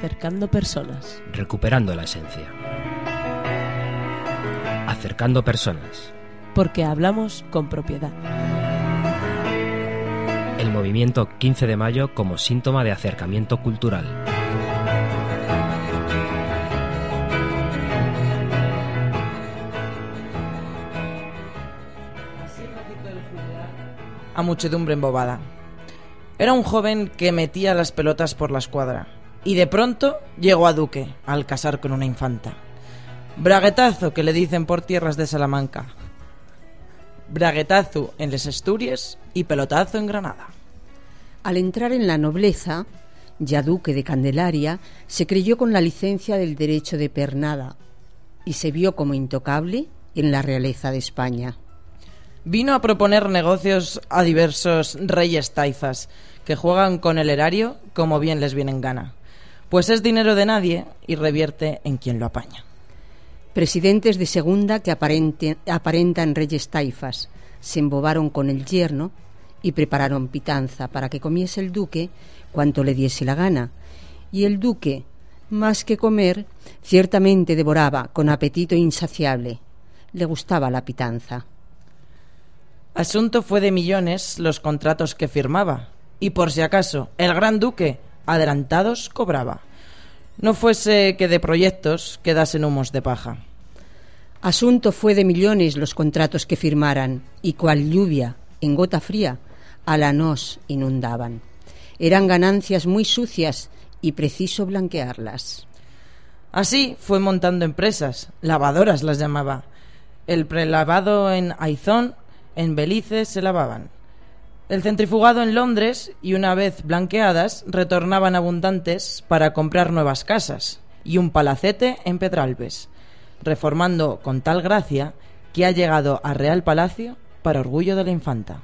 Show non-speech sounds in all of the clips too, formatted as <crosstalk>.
Acercando personas. Recuperando la esencia. Acercando personas. Porque hablamos con propiedad. El movimiento 15 de mayo como síntoma de acercamiento cultural. A muchedumbre embobada. Era un joven que metía las pelotas por la escuadra. Y de pronto llegó a Duque, al casar con una infanta. Braguetazo que le dicen por tierras de Salamanca. Braguetazo en les Asturias y pelotazo en Granada. Al entrar en la nobleza, ya duque de Candelaria, se creyó con la licencia del derecho de pernada y se vio como intocable en la realeza de España. Vino a proponer negocios a diversos reyes taifas que juegan con el erario como bien les viene en gana, pues es dinero de nadie y revierte en quien lo apaña. Presidentes de segunda que aparentan reyes taifas se embobaron con el yerno y prepararon pitanza para que comiese el duque cuanto le diese la gana. Y el duque, más que comer, ciertamente devoraba con apetito insaciable. Le gustaba la pitanza. Asunto fue de millones los contratos que firmaba, y por si acaso el gran duque adelantados cobraba. No fuese que de proyectos quedasen humos de paja. Asunto fue de millones los contratos que firmaran, y cual lluvia, en gota fría, a la nos inundaban. Eran ganancias muy sucias y preciso blanquearlas. Así fue montando empresas, lavadoras las llamaba. El prelavado en Aizón, en Belice se lavaban. El centrifugado en Londres, y una vez blanqueadas, retornaban abundantes para comprar nuevas casas, y un palacete en Pedralbes, reformando con tal gracia que ha llegado a Real Palacio para orgullo de la infanta.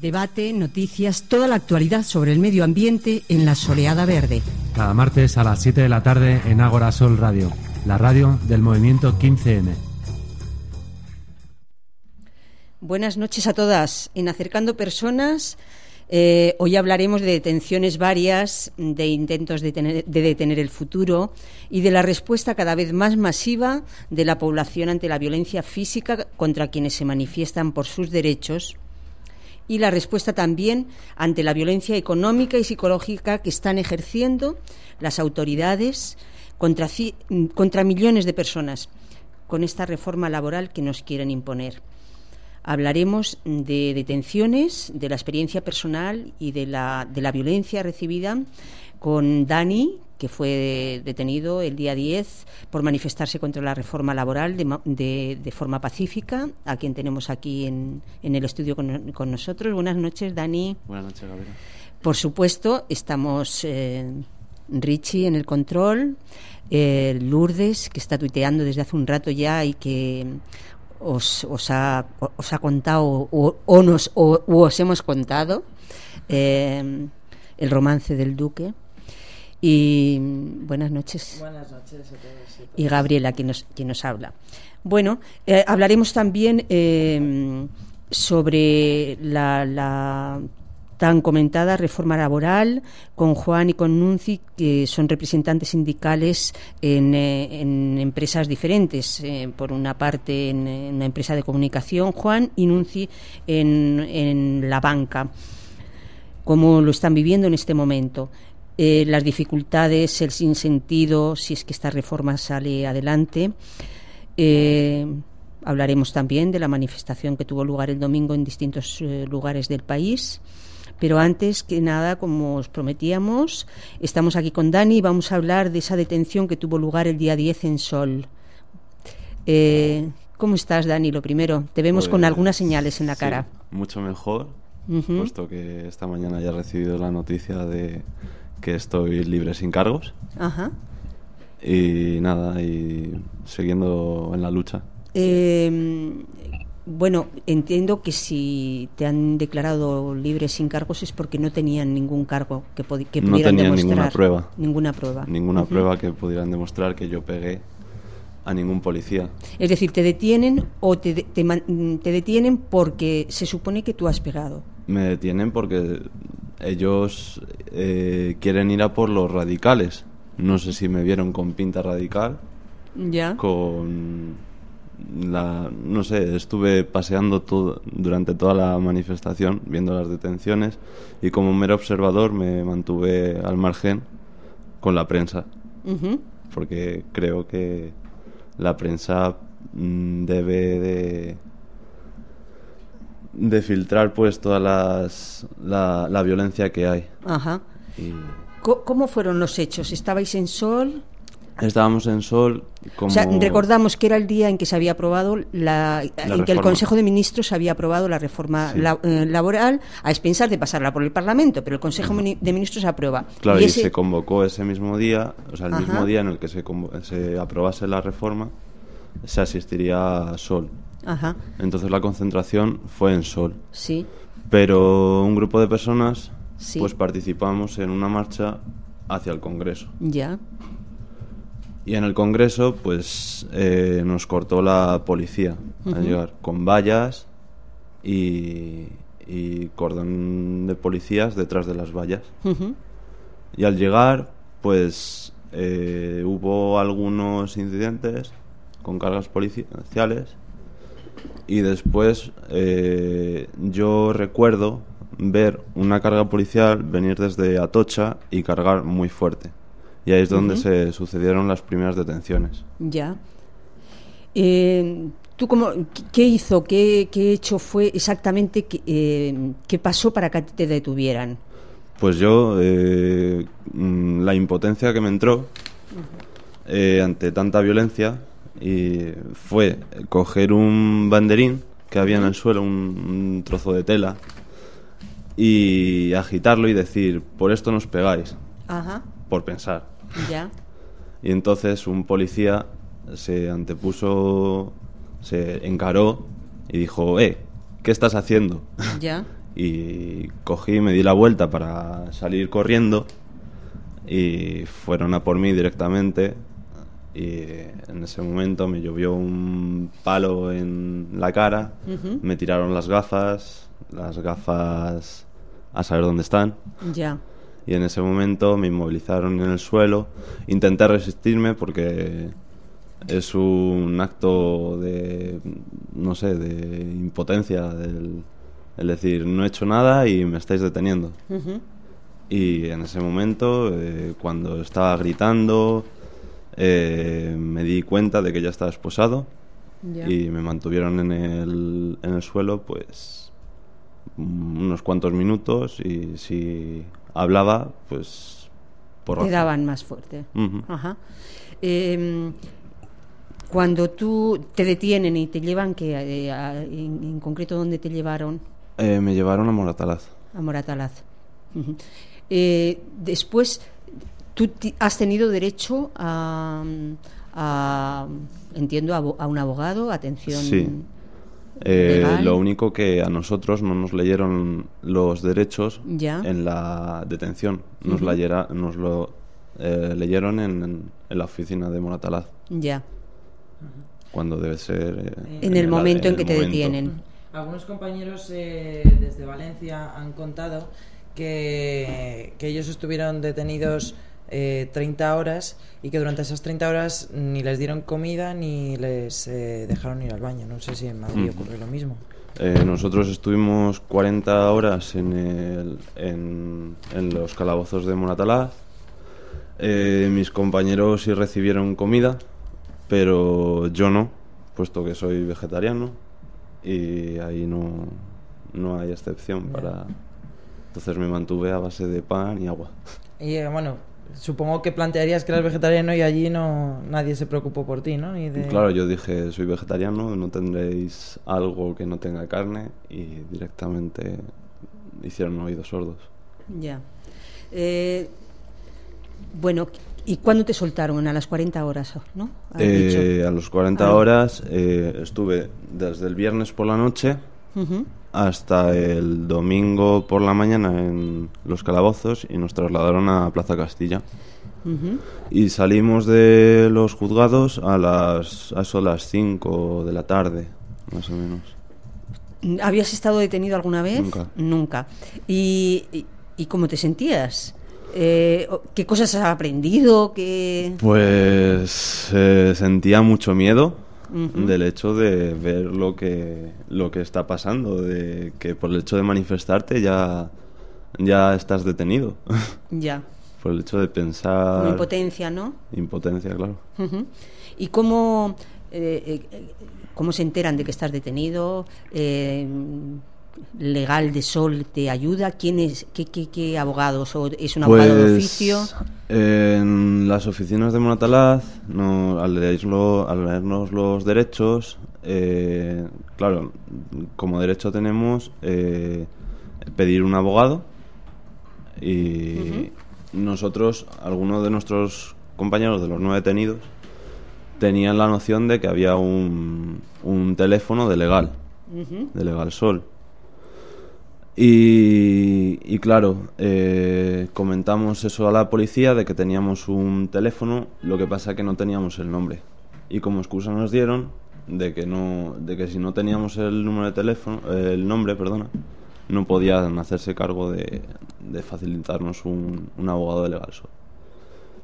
Debate, noticias, toda la actualidad sobre el medio ambiente en la soleada verde. Cada martes a las 7 de la tarde en Ágora Sol Radio, la radio del movimiento 15M. Buenas noches a todas. En Acercando Personas, eh, hoy hablaremos de detenciones varias, de intentos de, tener- de detener el futuro y de la respuesta cada vez más masiva de la población ante la violencia física contra quienes se manifiestan por sus derechos y la respuesta también ante la violencia económica y psicológica que están ejerciendo las autoridades contra millones de personas con esta reforma laboral que nos quieren imponer. Hablaremos de detenciones, de la experiencia personal y de la, de la violencia recibida con Dani, que fue detenido el día 10 por manifestarse contra la reforma laboral de, de- de forma pacífica, a quien tenemos aquí en, en el estudio con, con nosotros. Buenas noches, Dani. Buenas noches, Gabriela. Por supuesto, estamos eh, Richie en el control, eh, Lourdes, que está tuiteando desde hace un rato ya y que os, os, ha, os ha contado o, o nos, o, os hemos contado eh, el romance del duque. Y buenas noches Buenas noches a todos. y Gabriela, quien nos, quien nos habla. Bueno, eh, hablaremos también eh, sobre la, la tan comentada reforma laboral con Juan y con Nunci, que son representantes sindicales en, eh, empresas diferentes. Eh, por una parte, en, en una empresa de comunicación, Juan, y Nunci en, en la banca cómo lo están viviendo en este momento. Eh, las dificultades, el sinsentido, si es que esta reforma sale adelante. Hablaremos también de la manifestación que tuvo lugar el domingo en distintos lugares del país. Pero antes que nada, como os prometíamos, estamos aquí con Dani y vamos a hablar de esa detención que tuvo lugar el día 10 en Sol. Eh, ¿Cómo estás, Dani? Lo primero, te vemos con Pues, algunas señales en la sí, cara. Mucho mejor, puesto que esta mañana ya he recibido la noticia de que estoy libre sin cargos. Ajá. Y nada, y siguiendo en la lucha. Eh, bueno, entiendo que si te han declarado libre sin cargos es porque no tenían ningún cargo que, que No pudieran tenían demostrar. ninguna prueba. Ninguna prueba. Ninguna prueba que pudieran demostrar que yo pegué a ningún policía. Es decir, te detienen o te, de- te te detienen porque se supone que tú has pegado. Me detienen porque ellos eh, quieren ir a por los radicales. No sé si me vieron con pinta radical, Ya. con la... No sé, estuve paseando todo, durante toda la manifestación, viendo las detenciones, y como mero observador me mantuve al margen con la prensa, porque creo que la prensa mm, debe de de filtrar pues todas las la, la violencia que hay Ajá. y ¿Cómo fueron los hechos? ¿Estabais en Sol? Estábamos en Sol como O sea, recordamos que era el día en que se había aprobado la, en que el. Consejo de Ministros había aprobado la reforma Sí. la- eh, laboral a expensas de pasarla por el Parlamento, pero el Consejo de Ministros aprueba. claro y, ese- se convocó ese mismo día o sea el Ajá. mismo día en el que se, se aprobase la reforma se asistiría a Sol Ajá, entonces la concentración fue en Sol sí, pero un grupo de personas Sí. pues participamos en una marcha hacia el Congreso ya, Y en el Congreso, pues eh, nos cortó la policía al llegar con vallas y, y cordón de policías detrás de las vallas. Y al llegar, pues eh, hubo algunos incidentes con cargas policiales y después eh, yo recuerdo ver una carga policial venir desde Atocha y cargar muy fuerte. Y ahí es donde se sucedieron las primeras detenciones. ya. Eh, ¿Tú cómo, qué- hizo, qué, qué hecho fue exactamente, que, eh, qué pasó para que te detuvieran? Pues yo, eh, mm, la impotencia que me entró eh, ante tanta violencia y fue coger un banderín que había en el suelo, un, un trozo de tela, y agitarlo y decir, por esto nos pegáis, Ajá, por pensar. ya, Y entonces un policía se antepuso, se encaró y dijo, eh, ¿qué estás haciendo? ya, <laughs> y cogí, me di la vuelta para salir corriendo y fueron a por mí directamente. Y en ese momento me llovió un palo en la cara, me tiraron las gafas, las gafas a saber dónde están. Ya, y en ese momento me inmovilizaron en el suelo, intenté resistirme porque es un acto de, no sé, de impotencia, del, el decir, no he hecho nada y me estáis deteniendo. ujú, Y en ese momento, eh, cuando estaba gritando, eh, me di cuenta de que ya estaba esposado ya. y me mantuvieron en el, en el suelo, pues mm, unos cuantos minutos y si hablaba, pues por Te daban más fuerte. Ajá. Eh, cuando tú te detienen y te llevan, que eh, a- en, en concreto, ¿dónde te llevaron? Eh, me llevaron a Moratalaz. A Moratalaz. Eh, después, tú has tenido derecho a, a, entiendo, a, a un abogado, atención. Sí. Eh, lo único que a nosotros no nos leyeron los derechos Ya. en la detención. Nos, yera- nos lo eh, leyeron en, en la oficina de Moratalaz, Ya. cuando debe ser... eh, En el la- momento en el que te momento. detienen. Algunos compañeros eh, desde Valencia han contado que, que ellos estuvieron detenidos eh, 30 horas y que durante esas 30 horas ni les dieron comida ni les eh, dejaron ir al baño. No sé si en Madrid Mm. ocurre lo mismo. Eh, nosotros estuvimos 40 horas en, el- en, en los calabozos de Moratalaz. Eh, mis compañeros sí recibieron comida, pero yo no, puesto que soy vegetariano y ahí no, no hay excepción para... Entonces me mantuve a base de pan y agua. Y eh, bueno, supongo que plantearías que eras vegetariano y allí no nadie se preocupó por ti, ¿no? Ni de- Claro, yo dije, soy vegetariano, no tendréis algo que no tenga carne y directamente hicieron oídos sordos. Ya. Eh, bueno, ¿y cuándo te soltaron? A las 40 horas, ¿no? Eh, a los 40 Ah. horas eh, estuve desde el viernes por la noche Ujú. Hasta el domingo por la mañana en los calabozos y nos trasladaron a Plaza Castilla. Y salimos de los juzgados a las a eso, las 5 de la tarde, más o menos. ¿Habías estado detenido alguna vez? Nunca. Nunca. Y, y ¿Y cómo te sentías? Eh, ¿Qué cosas has aprendido? ¿Qué... Pues eh, sentía mucho miedo Del hecho de ver lo que lo que está pasando, de que por el hecho de manifestarte ya ya estás detenido, <laughs> Ya, por el hecho de pensar como impotencia, ¿no? impotencia, claro. ¿Y cómo, eh, eh, cómo se enteran de que estás detenido? Eh, ¿Legal de Sol te ayuda? ¿Quién es? ¿Qué, qué, qué abogados? ¿O ¿Es un abogado de oficio? Pues, En las oficinas de Monatalaz, no, al, leerlo- al leernos los derechos, eh, claro, como derecho tenemos eh, pedir un abogado y nosotros, algunos de nuestros compañeros de los no detenidos, tenían la noción de que había un, un teléfono de legal, de Legal Sol. Y, claro, eh, comentamos eso a la policía de que teníamos un teléfono, lo que pasa que no teníamos el nombre. Y como excusa nos dieron de que no, de que si no teníamos el número de teléfono, el nombre, perdona, no podían hacerse cargo de, de facilitarnos un, un abogado de Legal Sol.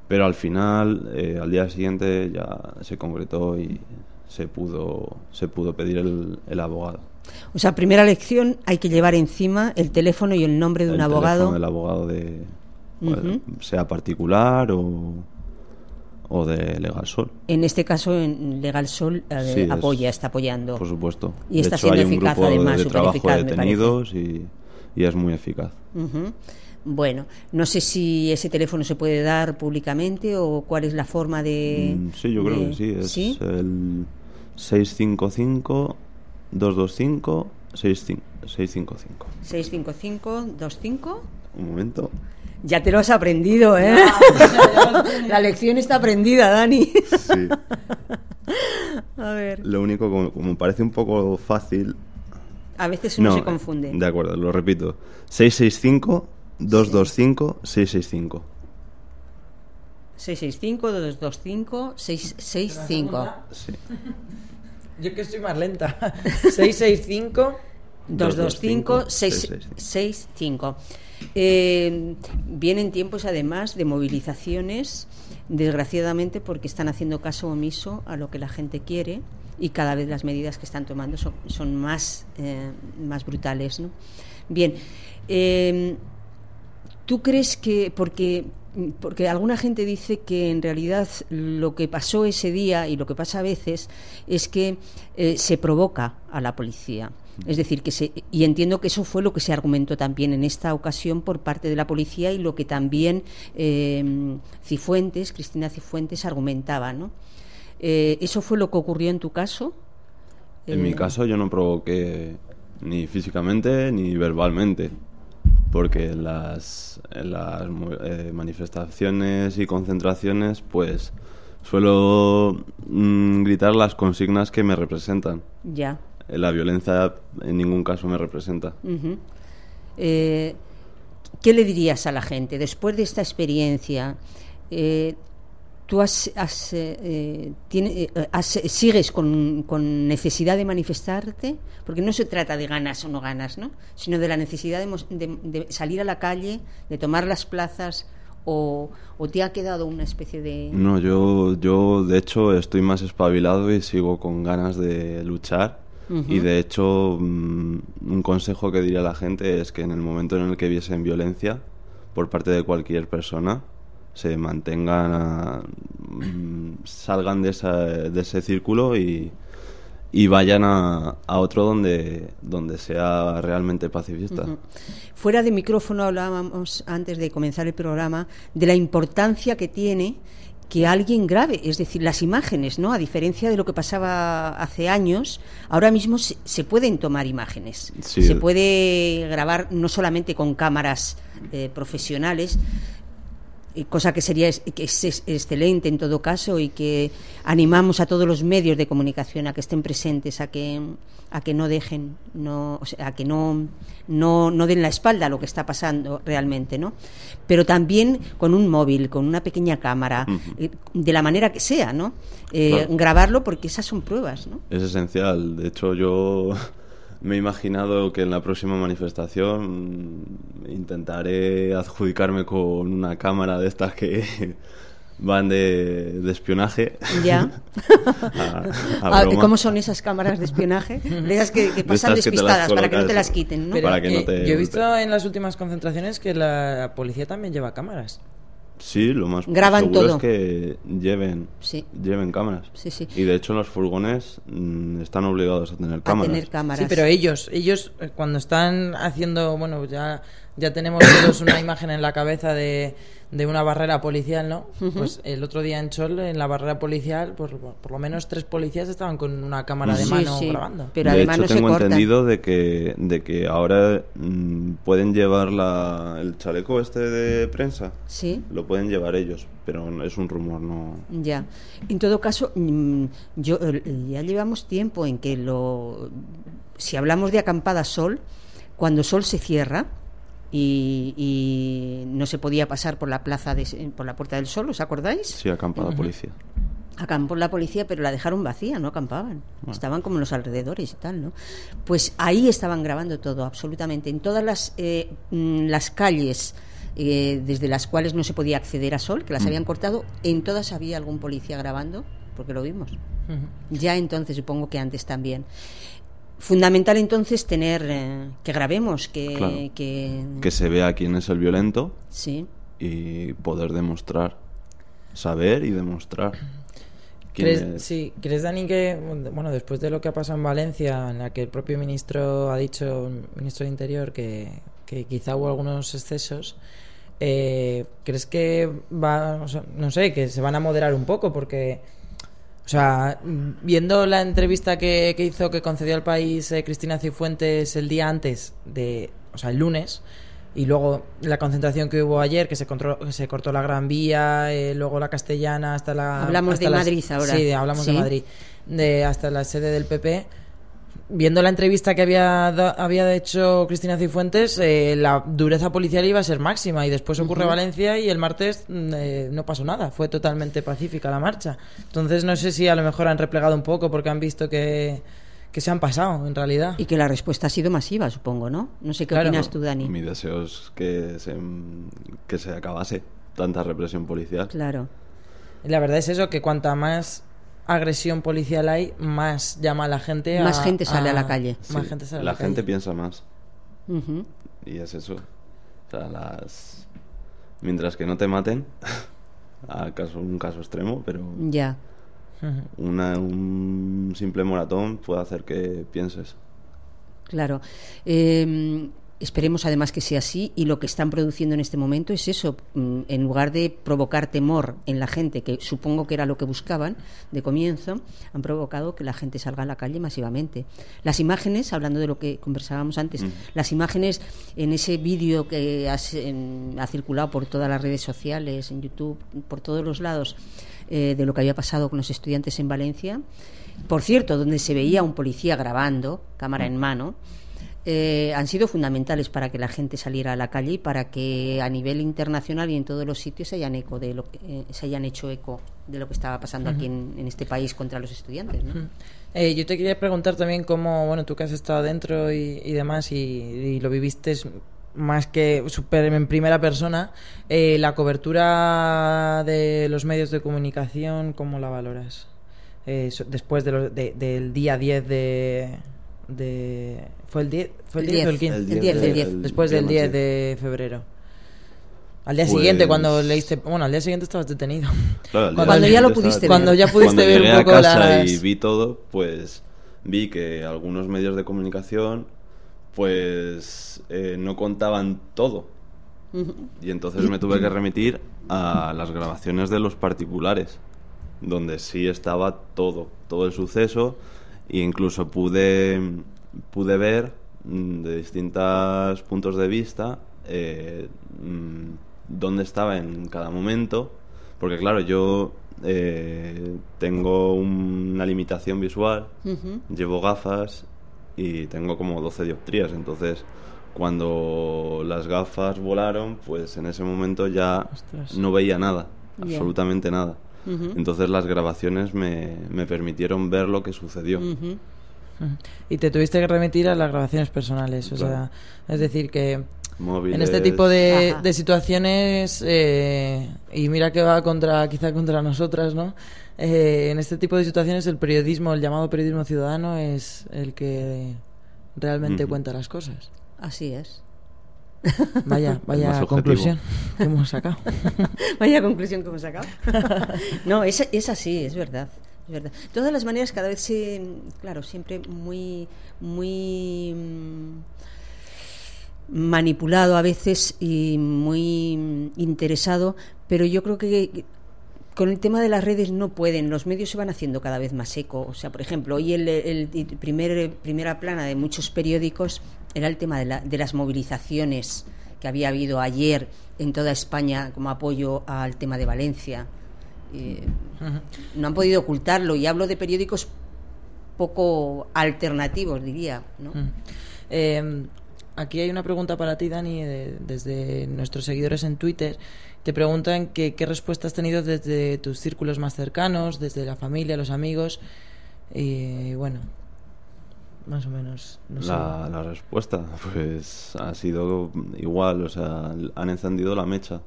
Pero al final, eh, al día siguiente ya se concretó y se pudo, se pudo pedir el, el abogado. O sea, primera lección, hay que llevar encima el teléfono y el nombre de un el abogado. teléfono del abogado de pues, sea particular o, o de Legal Sol, En este caso, en Legal Sol eh, Sí, es- apoya, está apoyando. por supuesto. Y está de hecho, siendo hay un eficaz, grupo de- además, de, súper trabajo eficaz, de me detenidos y, y es muy eficaz. Bueno, no sé si ese teléfono se puede dar públicamente o cuál es la forma de. Mm, sí, yo creo de- que sí. Es ¿Sí? el 655 225 655. 655-25. Un momento. Ya te lo has aprendido, ¿eh? <laughs> la lección está aprendida, Dani. Sí. A ver. Lo único, como, como parece un poco fácil, A veces uno se confunde. De acuerdo, lo repito. 665-225-665. 665-225-665. Sí. Yo que soy más lenta. <laughs> 665. 225-665. Eh, vienen tiempos además de movilizaciones, desgraciadamente porque están haciendo caso omiso a lo que la gente quiere y cada vez las medidas que están tomando son, son más, eh, más brutales. ¿no? Bien, eh, ¿tú crees que, porque, porque alguna gente dice que en realidad lo que pasó ese día y lo que pasa a veces es que eh, se provoca a la policía? Es decir, que se, y entiendo que eso fue lo que se argumentó también en esta ocasión por parte de la policía y lo que también eh, Cifuentes, Cristina Cifuentes, argumentaba, ¿no? Eh, ¿Eso fue lo que ocurrió en tu caso? En mi Eh, caso yo no provoqué ni físicamente ni verbalmente, porque en las, las eh, manifestaciones y concentraciones pues suelo mm, gritar las consignas que me representan. Ya. La violencia en ningún caso me representa. Eh, ¿Qué le dirías a la gente después de esta experiencia? eh, ¿Tú has, has, eh, eh, tiene- eh, has- sigues con, con necesidad de manifestarte? Porque no se trata de ganas o no ganas, ¿no? Sino de la necesidad de, de- de salir a la calle, de tomar las plazas, o, o te ha quedado una especie de... No, yo, yo de hecho estoy más espabilado y sigo con ganas de luchar. Y de hecho, mm, un consejo que diría a la gente es que en el momento en el que viesen violencia por parte de cualquier persona, se mantengan, a- mm, salgan de, esa, de ese círculo y, y vayan a, a otro donde, donde sea realmente pacifista. Fuera de micrófono hablábamos antes de comenzar el programa de la importancia que tiene que alguien grabe, es decir, las imágenes, ¿no? A diferencia de lo que pasaba hace años, ahora mismo se, se pueden tomar imágenes. Sí. Se puede grabar no solamente con cámaras eh, profesionales, cosa que sería es- que es, excelente en todo caso y que animamos a todos los medios de comunicación a que estén presentes a que a que no dejen no o sea, a que no no no den la espalda a lo que está pasando realmente no pero también con un móvil con una pequeña cámara eh, de la manera que sea no Eh, Claro. grabarlo porque esas son pruebas no Es esencial. De hecho, yo me he imaginado que en la próxima manifestación intentaré adjudicarme con una cámara de estas que <laughs> van de, de espionaje. Ya. <laughs> A- a Ah, broma. ¿Cómo son esas cámaras de espionaje? <laughs> De esas que, que pasan que despistadas para que no te las quiten, ¿no? Pero, Para que no eh, te- Yo he visto en las últimas concentraciones que la policía también lleva cámaras. Sí, lo más Graban seguro todo. es que lleven, Sí. lleven cámaras. Sí, sí. Y de hecho en los furgones mm, están obligados a tener A cámaras. tener cámaras. Sí, pero ellos, ellos eh, cuando están haciendo, bueno, ya, ya tenemos todos una imagen en la cabeza de, de una barrera policial, ¿no? Pues el otro día en Chol, en la barrera policial, por, por lo menos tres policías estaban con una cámara de Sí, mano sí. grabando. Pero de además hecho no se tengo cortan. entendido de que, de que ahora mm, pueden llevar la, el chaleco este de prensa. Sí. Lo pueden llevar ellos, pero es un rumor, no... Ya. En todo caso, mm, yo eh, ya llevamos tiempo en que lo si hablamos de acampada sol, cuando sol se cierra y, y no se podía pasar por la plaza de, por la puerta del sol, ¿os acordáis? Sí, acampada policía. Acampó la policía, pero la dejaron vacía, no acampaban. Estaban como en los alrededores y tal, ¿no? Pues ahí estaban grabando todo, absolutamente. En todas las, eh, mm, las calles eh, desde las cuales no se podía acceder a Sol, que las habían cortado, en todas había algún policía grabando, porque lo vimos. Ya entonces, supongo que antes también. Fundamental entonces tener eh, que grabemos, que, Claro. que, Que se vea quién es el violento sí, y poder demostrar, saber y demostrar. quién ¿Crees, es. sí, ¿Crees, Dani, que, bueno, después de lo que ha pasado en Valencia, en la que el propio ministro ha dicho, ministro de Interior, que, que quizá hubo algunos excesos, eh, ¿crees que va, o sea, no sé, que se van a moderar un poco? Porque, o sea, viendo la entrevista que, que hizo, que concedió al país eh, Cristina Cifuentes el día antes de, o sea, el lunes, y luego la concentración que hubo ayer, que se, controló- que se cortó la Gran Vía, eh, luego la Castellana hasta la... Hablamos hasta de las- Madrid ahora. Sí, hablamos Sí. de Madrid. De, hasta la sede del PP. Viendo la entrevista que había, da- había hecho Cristina Cifuentes, eh, la dureza policial iba a ser máxima y después ocurre Valencia y el martes mm, eh, no pasó nada, fue totalmente pacífica la marcha. Entonces no sé si a lo mejor han replegado un poco porque han visto que, que se han pasado en realidad. y que la respuesta ha sido masiva, supongo, ¿no? No sé qué Claro. opinas tú, Dani. Mi deseo es que se, que se acabase tanta represión policial. Claro. La verdad es eso, que cuanta más agresión policial hay, más llama a la gente a... Más gente sale a la calle. Más gente sale a la la gente calle. piensa más. Y es eso. O sea, las... Mientras que no te maten, <laughs> a caso, un caso extremo, pero Ya. una, un simple moratón puede hacer que pienses. Claro. Eh, esperemos además que sea así y lo que están produciendo en este momento es eso. mm, En lugar de provocar temor en la gente, que supongo que era lo que buscaban de comienzo, han provocado que la gente salga a la calle masivamente. Las imágenes, hablando de lo que conversábamos antes, las imágenes en ese vídeo que has, en- ha circulado por todas las redes sociales, en YouTube, por todos los lados, eh, de lo que había pasado con los estudiantes en Valencia. Por cierto, donde se veía un policía grabando, cámara en mano, eh, han sido fundamentales para que la gente saliera a la calle y para que a nivel internacional y en todos los sitios se hayan, eco de lo que- eh, se hayan hecho eco de lo que estaba pasando aquí en, en este país contra los estudiantes. ¿no? Eh, yo te quería preguntar también cómo, bueno, tú que has estado dentro y, y demás y, y lo viviste más que super en primera persona, eh, la cobertura de los medios de comunicación, ¿cómo la valoras? Eh, después de lo- de- del día 10 de, de... ¿Fue el 10? ¿Fue el El 10 o el 10, 15? el 10, el 10. Después del 10 de febrero. Al día siguiente, Pues- cuando leíste... Bueno, al día siguiente estabas detenido. Claro, Cuando siguiente ya lo pudiste. Cuando ya pudiste Cuando ver un llegué poco a casa las- y vi todo, pues vi que algunos medios de comunicación pues eh, no contaban todo. Y entonces me tuve que remitir a las grabaciones de los particulares, donde sí estaba todo, todo el suceso, e incluso pude, pude ver mm, de distintos puntos de vista eh, mm, dónde estaba en cada momento, porque claro, yo eh, tengo una limitación visual, llevo gafas y tengo como 12 dioptrías, entonces cuando las gafas volaron, pues en ese momento ya Ostras. no veía nada, absolutamente nada. Ujú. Entonces las grabaciones me, me permitieron ver lo que sucedió. Ujú. Ujú. Y te tuviste que remitir a las grabaciones personales, o Claro. sea, es decir, que Móviles. en este tipo de, de situaciones, eh, y mira que va contra, quizá contra nosotras, ¿no? Eh, en este tipo de situaciones el periodismo, el llamado periodismo ciudadano, es el que realmente Ujú. cuenta las cosas. Así es. <laughs> Vaya, <laughs> vaya conclusión que hemos sacado. Vaya conclusión que hemos sacado. no, es, es así, es verdad. Es verdad. De todas las maneras, cada vez se. Claro, siempre muy. muy. mm, manipulado a veces y muy interesado, pero yo creo que con el tema de las redes no pueden, los medios se van haciendo cada vez más eco. O sea, por ejemplo, hoy el, primer, primera plana de muchos periódicos era el tema de, la- de las movilizaciones que había habido ayer en toda España como apoyo al tema de Valencia. Eh, no han podido ocultarlo y hablo de periódicos poco alternativos, diría. ¿no? Mm. Eh, aquí hay una pregunta para ti, Dani, de- desde nuestros seguidores en Twitter. Te preguntan que, qué respuesta has tenido desde tus círculos más cercanos, desde la familia, los amigos. Y bueno, más o menos. No sé. La, la respuesta, pues ha sido igual, o sea, han encendido la mecha.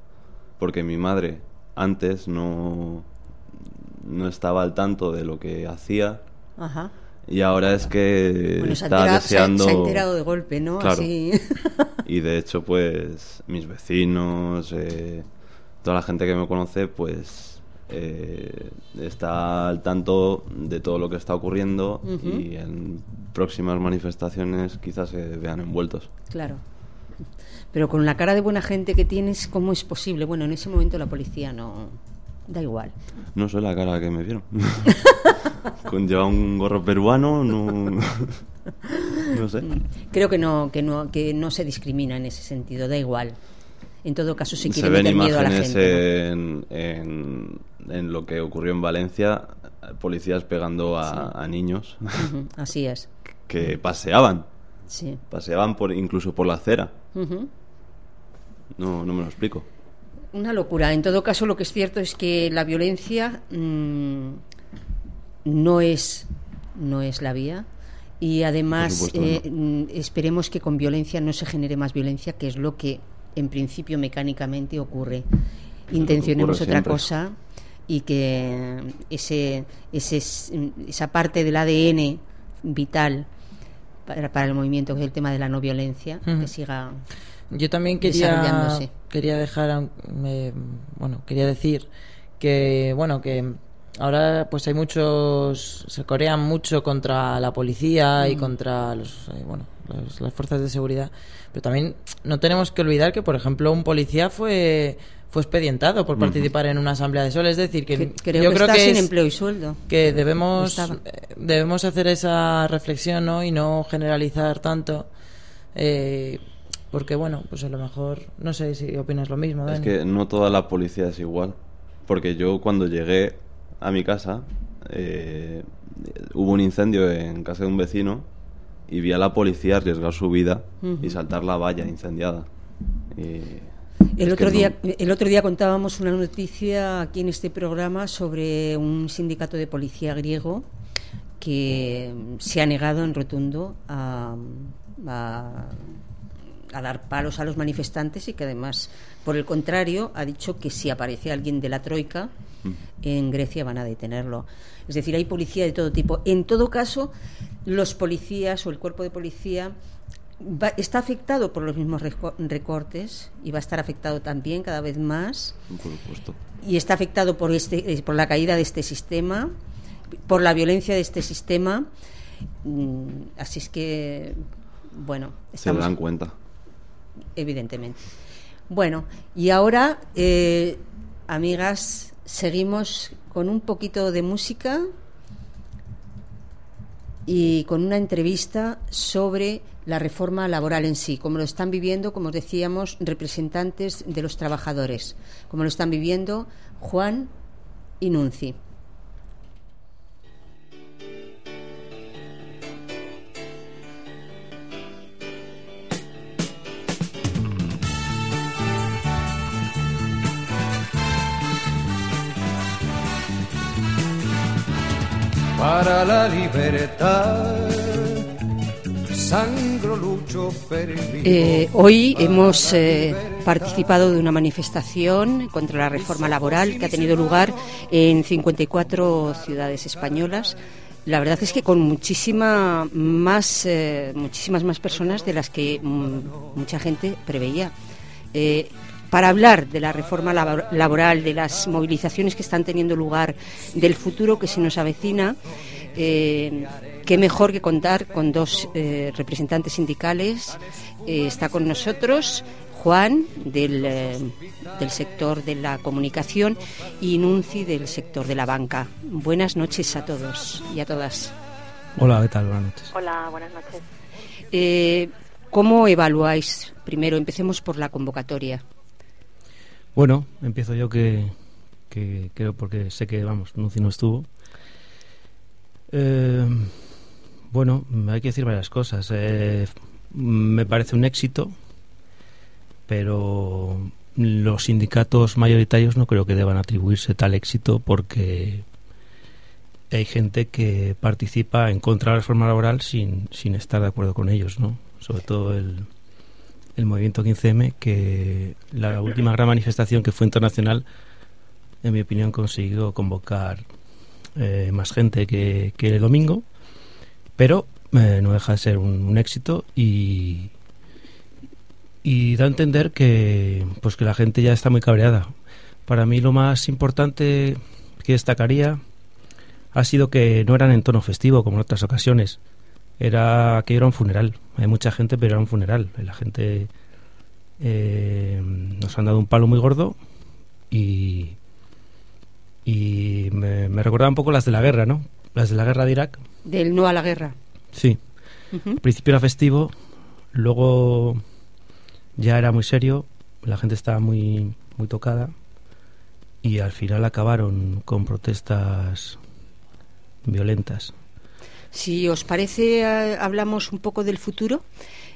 Porque mi madre antes no, no estaba al tanto de lo que hacía Ajá. y ahora es que Bueno, se está enterado, se ha- deseando. se ha enterado de golpe, ¿no? Claro. Así. <laughs> Y de hecho, pues mis vecinos, eh, toda la gente que me conoce, pues eh, está al tanto de todo lo que está ocurriendo y en próximas manifestaciones quizás se vean envueltos. Claro. Pero con la cara de buena gente que tienes, ¿cómo es posible? Bueno, en ese momento la policía no. Da igual. No sé la cara que me vieron. <laughs> Con llevar un gorro peruano, no. <laughs> no sé. Creo que no, que no, que no se discrimina en ese sentido, da igual. En todo caso, se quiere Se ven meter miedo a la imágenes gente. en, en, en lo que ocurrió en Valencia, policías pegando a, a niños ¿no? Ujú, Así es. <laughs> que paseaban, Sí. paseaban por incluso por la acera. Ujú. No, no me lo explico. Una locura. En todo caso, lo que es cierto es que la violencia mm, no es no es la vía y además supuesto eh, mm, esperemos que con violencia no se genere más violencia, que es lo que en principio mecánicamente ocurre. Intencionemos ocurre otra cosa y que ese, ese esa parte del ADN vital para, para el movimiento que es el tema de la no violencia Ujú. que siga Yo también quería, quería dejar, eh, bueno, quería decir que, bueno, que ahora pues hay muchos, se corean mucho contra la policía y Mm. contra los, eh, bueno, los- las fuerzas de seguridad, pero también no tenemos que olvidar que, por ejemplo, un policía fue fue expedientado por participar en una asamblea de sol, es decir, que, que creo yo que creo está que sin es- empleo y sueldo. que debemos Estaba. eh, debemos hacer esa reflexión ¿no? y no generalizar tanto eh, porque bueno pues a lo mejor no sé si opinas lo mismo Es que no toda la policía es igual. Porque yo cuando llegué a mi casa, eh, hubo un incendio en casa de un vecino y vi a la policía arriesgar su vida y saltar la valla incendiada. Y El otro, día, no- el otro día contábamos una noticia aquí en este programa sobre un sindicato de policía griego que se ha negado en rotundo a, a- a dar palos a los manifestantes y que además, por el contrario, ha dicho que si aparece alguien de la Troika, en Grecia van a detenerlo. Es decir, hay policía de todo tipo. En todo caso, los policías o el cuerpo de policía va- está afectado por los mismos reco- recortes y va a estar afectado también cada vez más por supuesto. y está afectado por este eh, por la caída de este sistema por la violencia de este sistema Mm, así es que bueno Se estamos dan cuenta. Evidentemente bueno y ahora eh, amigas seguimos con un poquito de música y con una entrevista sobre la reforma laboral en sí, como lo están viviendo, como os decíamos, representantes de los trabajadores, como lo están viviendo Juan y Nunci. Para la libertad. Sangro, lucho, eh, hoy hemos eh, participado de una manifestación contra la reforma laboral que ha tenido lugar en 54 ciudades españolas. La verdad es que con muchísima más, eh, muchísimas más personas de las que mm, mucha gente preveía. Para hablar de la reforma laboral, de las movilizaciones que están teniendo lugar, del futuro que se nos avecina, eh, qué mejor que contar con dos eh, representantes sindicales. Eh, está con nosotros Juan del, del, sector de la comunicación y Nunci del sector de la banca. Buenas noches a todos y a todas. Hola, ¿qué tal? Buenas noches. Hola, buenas noches. ¿Cómo evaluáis? Primero, empecemos por la convocatoria. Bueno, empiezo yo que, creo porque sé que, vamos, Nunci no estuvo. Eh, bueno, hay que decir varias cosas. Eh, me parece un éxito, pero los sindicatos mayoritarios no creo que deban atribuirse tal éxito porque hay gente que participa en contra de la reforma laboral sin, sin estar de acuerdo con ellos, ¿no? Sobre todo el, el movimiento 15M, que la última gran manifestación que fue internacional, en mi opinión, consiguió convocar eh, más gente que, el domingo, pero eh, no deja de ser un, éxito y, y da a entender que, pues que la gente ya está muy cabreada. Para mí lo más importante que destacaría ha sido que no eran en tono festivo como en otras ocasiones era que era un funeral. Hay mucha gente, pero era un funeral. La gente eh, nos han dado un palo muy gordo y, y me, me recordaba un poco las de la guerra, ¿no? Las de la guerra de Irak. Del no a la guerra. Sí. Al principio era festivo, luego ya era muy serio, la gente estaba muy, muy tocada y al final acabaron con protestas violentas. Si os parece, eh, hablamos un poco del futuro.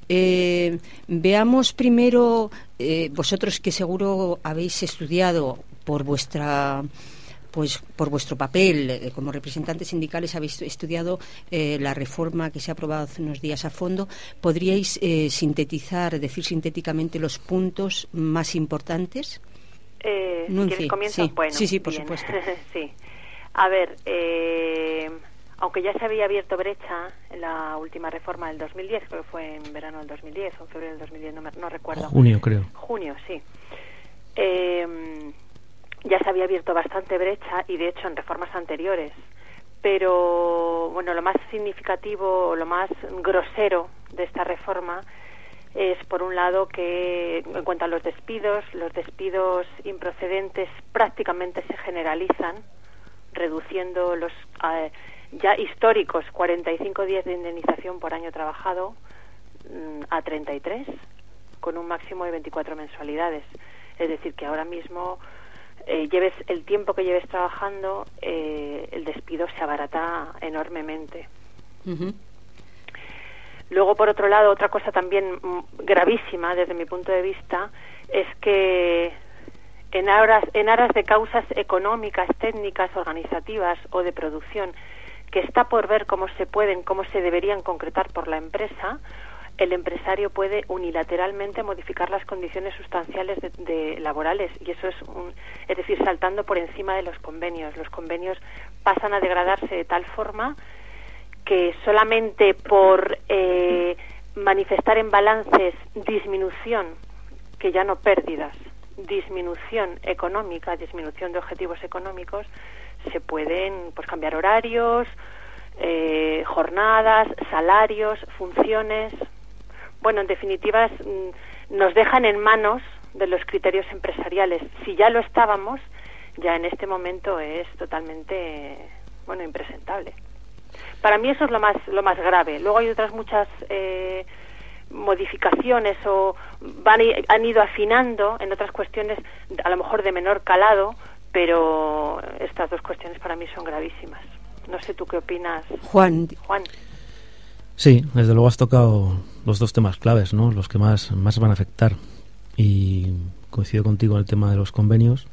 Eh, veamos primero, eh, vosotros que seguro habéis estudiado por vuestra pues por vuestro papel como representantes sindicales habéis estudiado la reforma que se ha aprobado hace unos días a fondo. ¿Podríais sintetizar, decir sintéticamente los puntos más importantes? ¿Quieres comienzo? Sí. Bueno, sí, sí, por supuesto. <laughs> sí. A ver, aunque ya se había abierto brecha en la última reforma del 2010, creo que fue en verano del 2010 o en febrero del 2010, no, no recuerdo. Junio, creo. Junio, sí. Eh, ya se había abierto bastante brecha y de hecho en reformas anteriores. Pero bueno, lo más significativo, lo más grosero de esta reforma es por un lado que en cuanto a los despidos, los despidos improcedentes prácticamente se generalizan, reduciendo los eh, ya históricos 45 días de indemnización por año trabajado mm, a 33 con un máximo de 24 mensualidades. Es decir, que ahora mismo eh, lleves el tiempo que lleves trabajando, eh, el despido se abarata enormemente. Luego, por otro lado, otra cosa también mm, gravísima desde mi punto de vista es que en aras, en aras de causas económicas, técnicas, organizativas o de producción que está por ver cómo se pueden, cómo se deberían concretar por la empresa, el empresario puede unilateralmente modificar las condiciones sustanciales de, laborales. Y eso es un, es decir saltando por encima de los convenios. Los convenios pasan a degradarse de tal forma que solamente por eh, manifestar en balances disminución que ya no pérdidas disminución económica disminución de objetivos económicos se pueden pues cambiar horarios, eh, jornadas, salarios, funciones. Bueno, en definitiva, mm, nos dejan en manos de los criterios empresariales. Si ya lo estábamos, ya en este momento es totalmente, bueno, impresentable. Para mí eso es lo más, lo más grave. Luego hay otras muchas eh, modificaciones o van, han ido afinando en otras cuestiones, a lo mejor de menor calado, pero estas dos cuestiones para mí son gravísimas. No sé tú qué opinas, Juan. Juan. Sí, desde luego has tocado los dos temas claves, ¿no? Los que más, más van a afectar. Y coincido contigo en el tema de los convenios.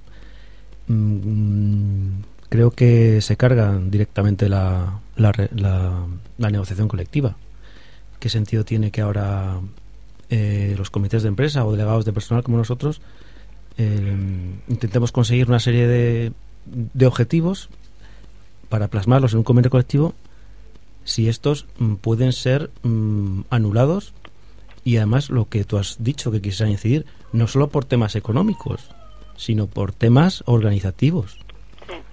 Mm, creo que se cargan directamente la, la, re- la- la negociación colectiva. ¿Qué sentido tiene que ahora eh, los comités de empresa o delegados de personal como nosotros eh, intentemos conseguir una serie de, de objetivos para plasmarlos en un convenio colectivo si estos mm, pueden ser mm, anulados y además lo que tú has dicho que quisieras incidir, no solo por temas económicos, sino por temas organizativos.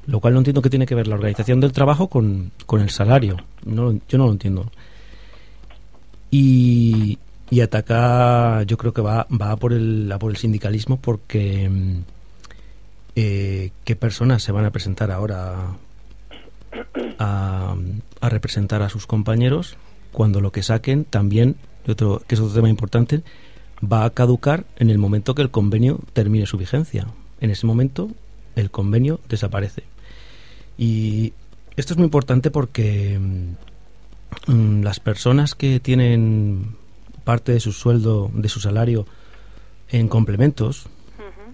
Lo cual no entiendo qué tiene que ver la organización del trabajo con, con el salario. No, yo no lo entiendo. Y, y ataca, yo creo que va, va por el, a por el sindicalismo porque mm, eh, qué personas se van a presentar ahora a, representar a sus compañeros cuando lo que saquen también, otro, que es otro tema importante, va a caducar en el momento que el convenio termine su vigencia. En ese momento el convenio desaparece. Y esto es muy importante porque mm, mm, las personas que tienen parte de su sueldo, de su salario en complementos,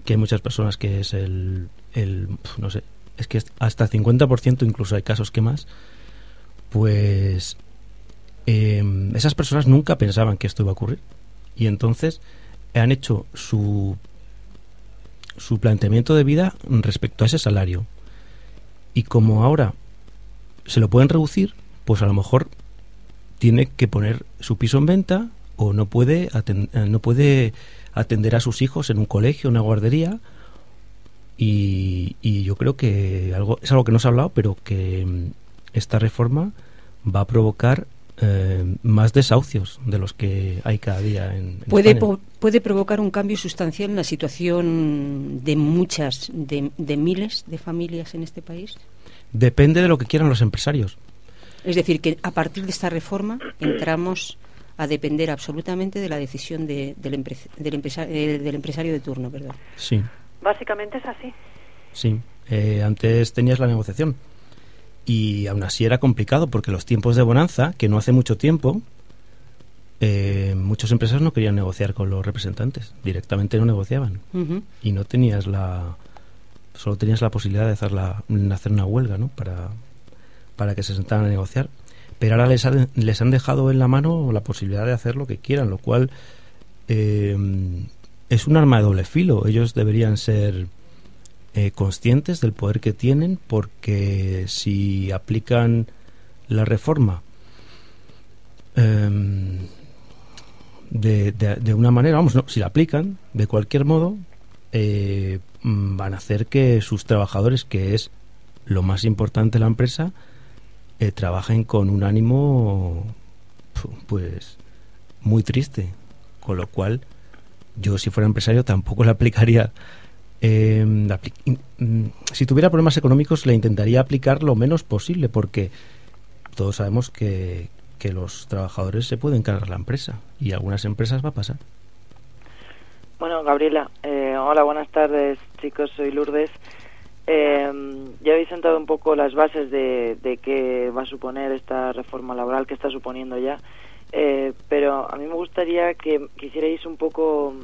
que hay muchas personas que es el, el no sé, es que hasta 50%, incluso hay casos que más, pues eh, esas personas nunca pensaban que esto iba a ocurrir. Y entonces han hecho su, su planteamiento de vida respecto a ese salario. Y como ahora se lo pueden reducir, pues a lo mejor tiene que poner su piso en venta o no puede, eh, no puede atender a sus hijos en un colegio, en una guardería. Y, y yo creo que algo, es algo que no se ha hablado, pero que mm, esta reforma va a provocar eh, más desahucios de los que hay cada día en, en Puede, po- puede provocar un cambio sustancial en la situación de muchas, de, de miles de familias en este país. Depende de lo que quieran los empresarios. Es decir, que a partir de esta reforma entramos a depender absolutamente de la decisión de- del, empre- del empresa- eh, del empresario de turno, ¿verdad? Sí, Básicamente es así. sí. Eh, antes tenías la negociación y aún así era complicado porque los tiempos de bonanza, que no hace mucho tiempo, eh, muchos empresarios no querían negociar con los representantes, directamente no negociaban y no tenías la solo tenías la posibilidad de hacer, la, de hacer una huelga ¿no? para, para que se sentaran a negociar pero ahora les, han- les han dejado en la mano la posibilidad de hacer lo que quieran lo cual eh, es un arma de doble filo. Ellos deberían ser eh, conscientes del poder que tienen porque si aplican la reforma em, de, una manera, vamos, no, si la aplican, de cualquier modo, eh, van a hacer que sus trabajadores, que es lo más importante de la empresa, eh, trabajen con un ánimo, pu- pues, muy triste. Con lo cual, yo si fuera empresario tampoco <laughs> le aplicaría. eh, mm, si tuviera problemas económicos, le intentaría aplicar lo menos posible, porque todos sabemos que, que los trabajadores se pueden cargar la empresa y algunas empresas va a pasar. Bueno, Gabriela, eh, hola, buenas tardes, chicos, soy Lourdes. Eh, ya habéis sentado un poco las bases de, de qué va a suponer esta reforma laboral que está suponiendo ya, eh, pero a mí me gustaría que quisierais un poco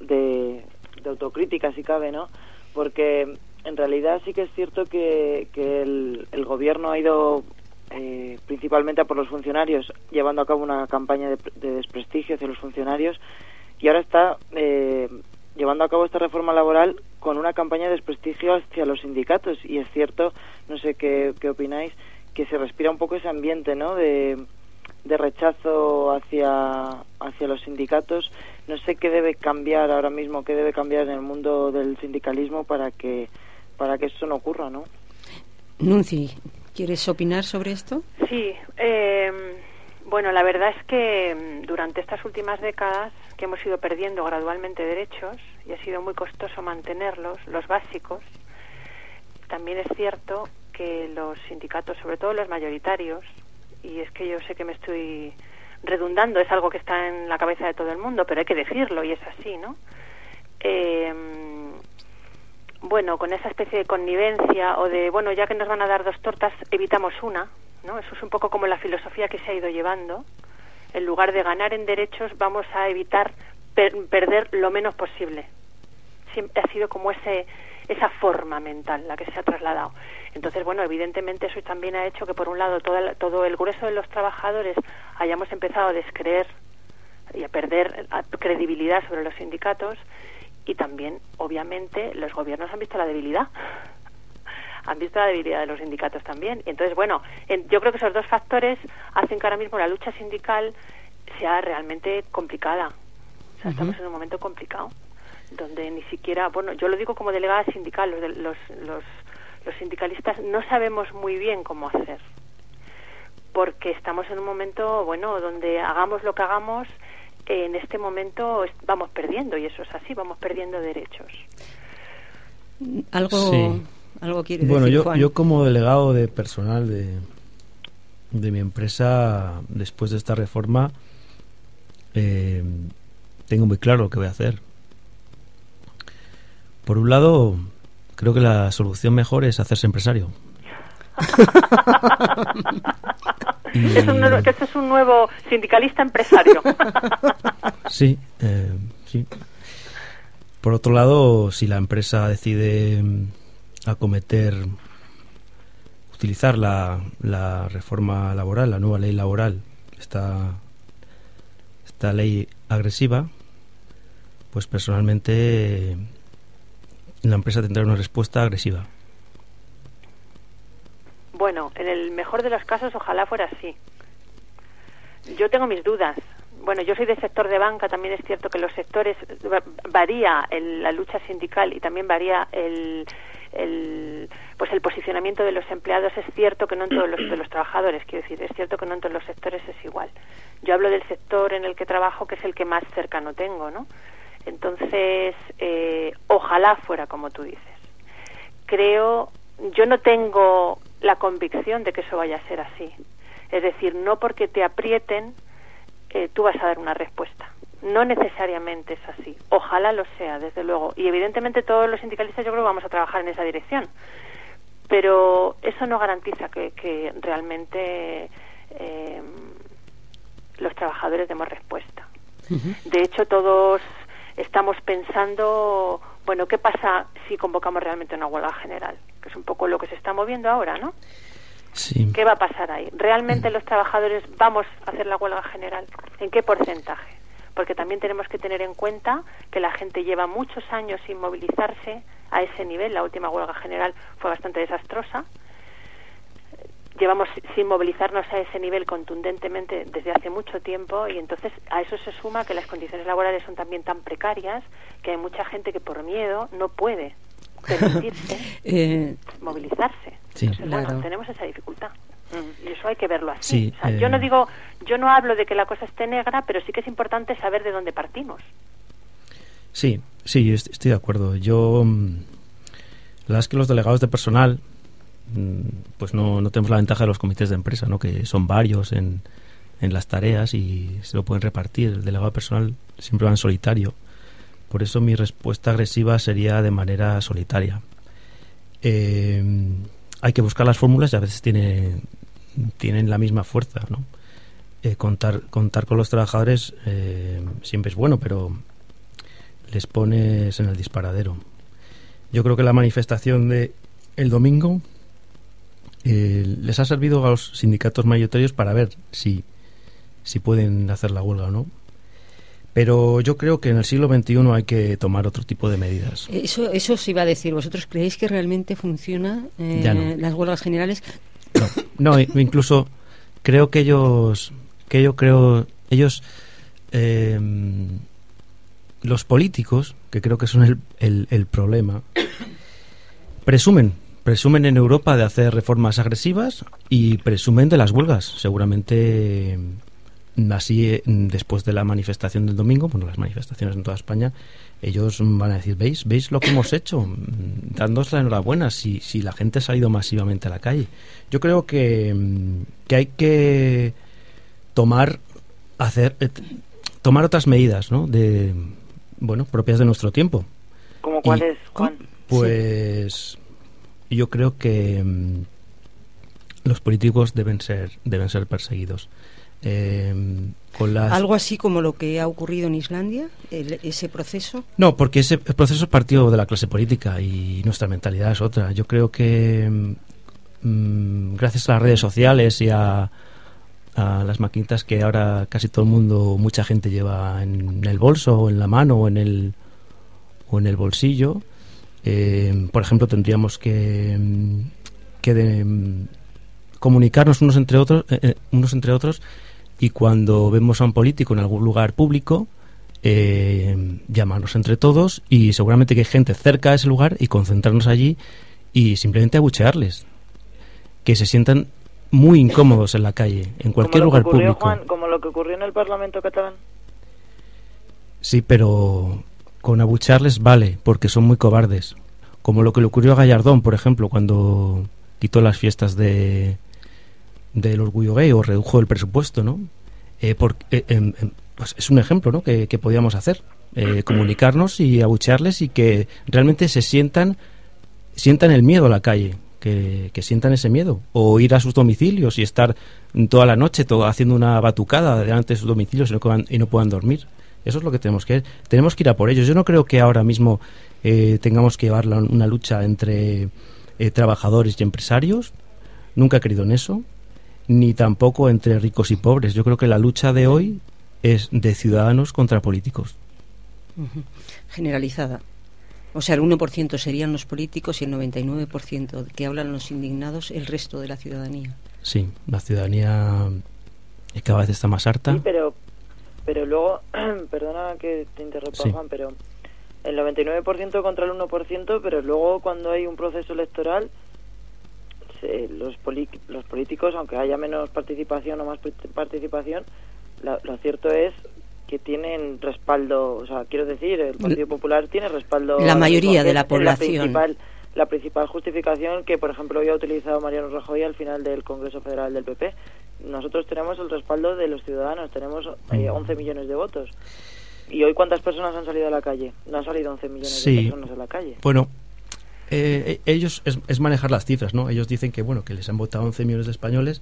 de, de autocrítica, si cabe, ¿no? Porque en realidad sí que es cierto que, que el, gobierno ha ido eh, principalmente a por los funcionarios, llevando a cabo una campaña de, de desprestigio hacia los funcionarios y ahora está eh, llevando a cabo esta reforma laboral con una campaña de desprestigio hacia los sindicatos y es cierto, no sé qué, qué opináis, que se respira un poco ese ambiente, ¿no? De, de rechazo hacia, hacia los sindicatos. No sé qué debe cambiar ahora mismo, qué debe cambiar en el mundo del sindicalismo para que, para que eso no ocurra, ¿no? Nunci, ¿quieres opinar sobre esto? Sí, eh, bueno, la verdad es que mm, durante estas últimas décadas que hemos ido perdiendo gradualmente derechos y ha sido muy costoso mantenerlos, los básicos, también es cierto que los sindicatos, sobre todo los mayoritarios, y es que yo sé que me estoy redundando, es algo que está en la cabeza de todo el mundo, pero hay que decirlo y es así, ¿no? Eh, bueno, con esa especie de connivencia o de, bueno, ya que nos van a dar dos tortas, evitamos una, ¿no? Eso es un poco como la filosofía que se ha ido llevando. En lugar de ganar en derechos, vamos a evitar per- perder lo menos posible. Siempre ha sido como ese esa forma mental la que se ha trasladado. Entonces, bueno, evidentemente eso también ha hecho que, por un lado, todo el, todo el grueso de los trabajadores hayamos empezado a descreer y a perder credibilidad sobre los sindicatos y también, obviamente, los gobiernos han visto la debilidad. Han visto la debilidad de los sindicatos también. Entonces, bueno, yo creo que esos dos factores hacen que ahora mismo la lucha sindical sea realmente complicada. O sea, estamos en un momento complicado donde ni siquiera, bueno, yo lo digo como delegada sindical, los, los, los, los sindicalistas no sabemos muy bien cómo hacer, porque estamos en un momento, bueno, donde hagamos lo que hagamos, en este momento vamos perdiendo, y eso es así, vamos perdiendo derechos. Algo, algo quiere bueno, decir, yo, Juan? yo como delegado de personal de, de mi empresa, después de esta reforma, eh, tengo muy claro lo que voy a hacer. Por un lado, creo que la solución mejor es hacerse empresario. Y- <laughs> Es un nuevo- que este es un nuevo sindicalista empresario. <laughs> Sí, eh, sí. Por otro lado, si la empresa decide acometer, utilizar la, la reforma laboral, la nueva ley laboral, esta, esta ley agresiva, pues personalmente la empresa tendrá una respuesta agresiva. Bueno, en el mejor de los casos ojalá fuera así. Yo tengo mis dudas. Bueno, yo soy del sector de banca, también es cierto que los sectores va- varía el- la lucha sindical y también varía el, el pues el posicionamiento de los empleados. Es cierto que no en todos los de los trabajadores, quiero decir, es cierto que no en todos los sectores es igual. Yo hablo del sector en el que trabajo, que es el que más cercano tengo, ¿no? Entonces, eh, ojalá fuera como tú dices creo, yo no tengo la convicción de que eso vaya a ser así. Es decir, no porque te aprieten, eh, tú vas a dar una respuesta. No necesariamente es así. Ojalá lo sea, desde luego. Y evidentemente todos los sindicalistas yo creo que vamos a trabajar en esa dirección. Pero eso no garantiza que, que realmente eh, los trabajadores demos respuesta. De hecho, todos estamos pensando, bueno, ¿qué pasa si convocamos realmente una huelga general? Que es un poco lo que se está moviendo ahora, ¿no? Sí. ¿Qué va a pasar ahí? ¿Realmente los trabajadores vamos a hacer la huelga general? ¿En qué porcentaje? Porque también tenemos que tener en cuenta que la gente lleva muchos años sin movilizarse a ese nivel. La última huelga general fue bastante desastrosa. Llevamos sin movilizarnos a ese nivel contundentemente desde hace mucho tiempo y entonces a eso se suma que las condiciones laborales son también tan precarias que hay mucha gente que por miedo no puede <laughs> permitirse Eh, movilizarse. Sí. Entonces, bueno, Claro. tenemos esa dificultad. Y eso hay que verlo así. Sí, O sea, eh, Yo no digo, yo no hablo de que la cosa esté negra, pero sí que es importante saber de dónde partimos. Sí, sí, yo estoy de acuerdo. Yo, mm, la verdad es que los delegados de personal, mm, pues no, no tenemos la ventaja de los comités de empresa, ¿no? que son varios en, en las tareas y se lo pueden repartir. El delegado de personal siempre va en solitario. Por eso mi respuesta agresiva sería de manera solitaria. Eh, hay que buscar las fórmulas y a veces tiene, tienen la misma fuerza. ¿no? Eh, contar, contar con los trabajadores eh, siempre es bueno, pero les pones en el disparadero. Yo creo que la manifestación de el domingo eh, les ha servido a los sindicatos mayoritarios para ver si, si pueden hacer la huelga o no. Pero yo creo que en el siglo XXI hay que tomar otro tipo de medidas. eso, eso os iba a decir. ¿Vosotros creéis que realmente funciona eh, no. las huelgas generales? No, i- incluso creo que ellos, que yo creo, ellos, eh, los políticos, que creo que son el, el- el problema, presumen, presumen en Europa de hacer reformas agresivas y presumen de las huelgas. Seguramente así, eh, después de la manifestación del domingo, bueno, las manifestaciones en toda España, ellos van a decir, ¿veis? ¿Veis lo que hemos hecho? Mm, Dándos la enhorabuena si, si la gente ha salido masivamente a la calle. Yo creo que, mm, que hay que tomar hacer eh, tomar otras medidas, ¿no? De bueno, propias de nuestro tiempo. ¿Cómo cuál Y- es, Juan? Pues yo creo que mm, los políticos deben ser deben ser perseguidos. Eh, con las... Algo así como lo que ha ocurrido en Islandia, el- ese proceso. No, porque ese proceso partió de la clase política y nuestra mentalidad es otra. Yo creo que mm, gracias a las redes sociales y a, a las maquinitas que ahora casi todo el mundo, mucha gente lleva en el bolso o en la mano o en el, o en el bolsillo, eh, por ejemplo, tendríamos que, que de- comunicarnos unos entre otros, eh, eh, unos entre otros y cuando vemos a un político en algún lugar público, eh, llamarnos entre todos y seguramente que hay gente cerca de ese lugar y concentrarnos allí y simplemente abuchearles. Que se sientan muy incómodos en la calle, en cualquier como lo lugar que ocurrió, público. Juan, como lo que ocurrió en el Parlamento catalán. Sí, pero con abuchearles vale, porque son muy cobardes. Como lo que le ocurrió a Gallardón, por ejemplo, cuando quitó las fiestas de del orgullo gay o redujo el presupuesto, ¿no? Eh, por- eh, em, em, pues es un ejemplo, ¿no? Que, que podíamos hacer. Eh, comunicarnos y abuchearles y que realmente se sientan sientan el miedo a la calle, que, que sientan ese miedo. O ir a sus domicilios y estar toda la noche todo, haciendo una batucada delante de sus domicilios y no, puedan- y no puedan dormir. Eso es lo que tenemos que tenemos que ir a por ellos. Yo no creo que ahora mismo eh, tengamos que llevar la- una lucha entre eh, trabajadores y empresarios. Nunca he creído en eso. Ni tampoco entre ricos y pobres. Yo creo que la lucha de hoy es de ciudadanos contra políticos. Generalizada. O sea, el 1% serían los políticos y el 99% que hablan los indignados, el resto de la ciudadanía. Sí, la ciudadanía cada vez está más harta. Sí, pero, pero luego, <clears throat> perdona que te interrumpa, Sí. Juan, pero el 99% contra el 1%, pero luego cuando hay un proceso electoral, se- los, los políticos, aunque haya menos participación o más participación, la- lo cierto es que tienen respaldo, o sea, quiero decir, el Partido Popular tiene respaldo. La mayoría de la población. principal, la principal justificación que, por ejemplo, hoy ha utilizado Mariano Rajoy al final del Congreso Federal del PP. Nosotros tenemos el respaldo de los ciudadanos, tenemos eh, 11 millones de votos. ¿Y hoy cuántas personas han salido a la calle? No han salido 11 millones Sí. de personas a la calle. Bueno, eh, eh, ellos es, es manejar las cifras, ¿no? Ellos dicen que bueno que les han votado 11 millones de españoles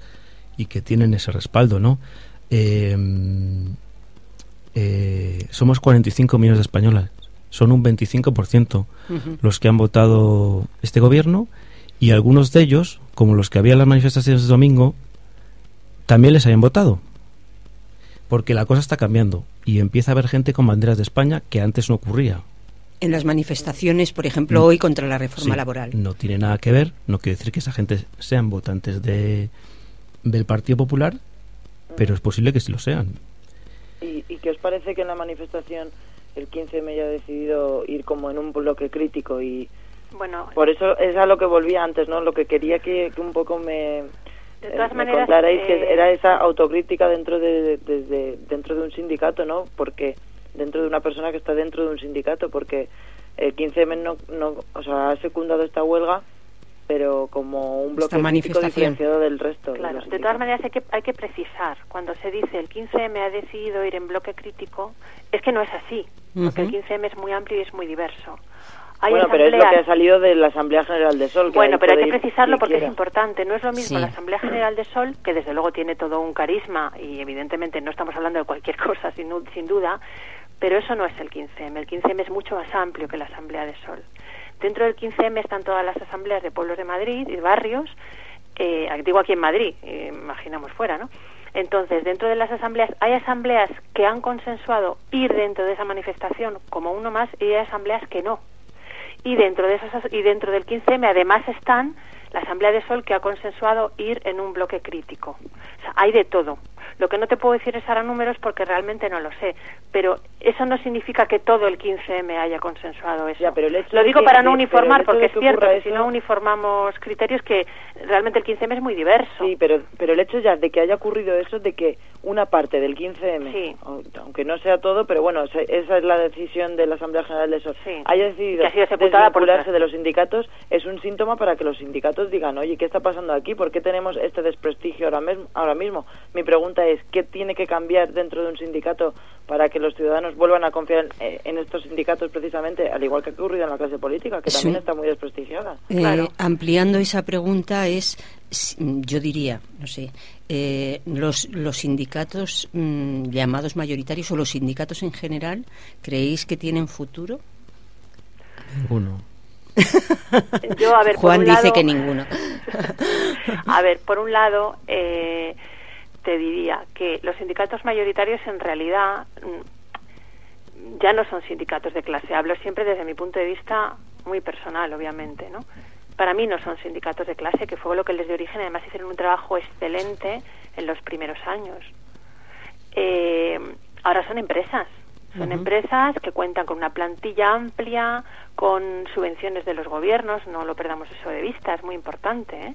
y que tienen ese respaldo, ¿no? Eh, eh, somos 45 millones de españolas, son un 25% Ujú. los que han votado este gobierno y algunos de ellos, como los que había en las manifestaciones de domingo, también les habían votado. Porque la cosa está cambiando y empieza a haber gente con banderas de España que antes no ocurría. En las manifestaciones, por ejemplo, Mm. hoy contra la reforma Sí, laboral. No tiene nada que ver, no quiere decir que esa gente sean votantes de, del Partido Popular, pero es posible que sí lo sean. ¿Y, ¿Y qué os parece que en la manifestación el 15M haya decidido ir como en un bloque crítico y Bueno, por eso es a lo que volvía antes, ¿no? Lo que quería que, que un poco me, De todas eh, me contarais eh, que era esa autocrítica dentro de, de- de- dentro de un sindicato, ¿no? Porque dentro de una persona que está dentro de un sindicato, porque el 15M no, no o sea, ha secundado esta huelga, pero como un bloque manifestación. diferenciado del resto. de Claro, de todas maneras hay que, hay que precisar, cuando se dice el 15M ha decidido ir en bloque crítico, es que no es así, porque el 15M es muy amplio y es muy diverso. Hay bueno, pero es lo que ha asambleas- salido de la Asamblea General de Sol. que Bueno, pero hay que precisarlo porque es importante. No es lo mismo Sí. la Asamblea General de Sol, que desde luego tiene todo un carisma y evidentemente no estamos hablando de cualquier <laughs> cosa sin, sin duda, pero eso no es el 15M. El 15M es mucho más amplio que la Asamblea de Sol. Dentro del 15M están todas las asambleas de pueblos de Madrid y barrios, eh, digo aquí en Madrid, eh, imaginamos fuera, ¿no? Entonces, dentro de las asambleas, hay asambleas que han consensuado ir dentro de esa manifestación como uno más y hay asambleas que no y dentro de esas y dentro del 15M además están la Asamblea de Sol que ha consensuado ir en un bloque crítico. O sea, hay de todo. Lo que no te puedo decir es ahora números porque realmente no lo sé, pero eso no significa que todo el 15M haya consensuado eso. Ya, pero lo digo que- para no uniformar porque es cierto que si no uniformamos criterios que realmente el 15M es muy diverso. Sí, pero, pero el hecho ya de que haya ocurrido eso, de que una parte del 15M, Sí. au- aunque no sea todo, pero bueno, esa es la decisión de la Asamblea General de Sol, Sí. haya decidido ha sido sepultada por de los sindicatos, es un síntoma para que los sindicatos sindicatos digan, oye, ¿qué está pasando aquí? ¿Por qué tenemos este desprestigio ahora mismo? Ahora mismo? Mi pregunta es, ¿qué tiene que cambiar dentro de un sindicato para que los ciudadanos vuelvan a confiar en, en estos sindicatos precisamente, al igual que ha ocurrido en la clase política, que también Sí. está muy desprestigiada? Eh, Ampliando esa pregunta es, yo diría, no sé, eh, los, los sindicatos mm, llamados mayoritarios o los sindicatos en general, ¿creéis que tienen futuro? Ninguno. Yo, a ver, por Juan un dice lado- que ninguno. <laughs> A ver, por un lado, eh, te diría que los sindicatos mayoritarios en realidad mm, ya no son sindicatos de clase. Hablo siempre desde mi punto de vista muy personal, obviamente, ¿no? Para mí no son sindicatos de clase, que fue lo que les dio origen. Además, hicieron un trabajo excelente en los primeros años. Eh, ahora son empresas. Son empresas que cuentan con una plantilla amplia, con subvenciones de los gobiernos. No lo perdamos eso de vista, es muy importante. ¿eh?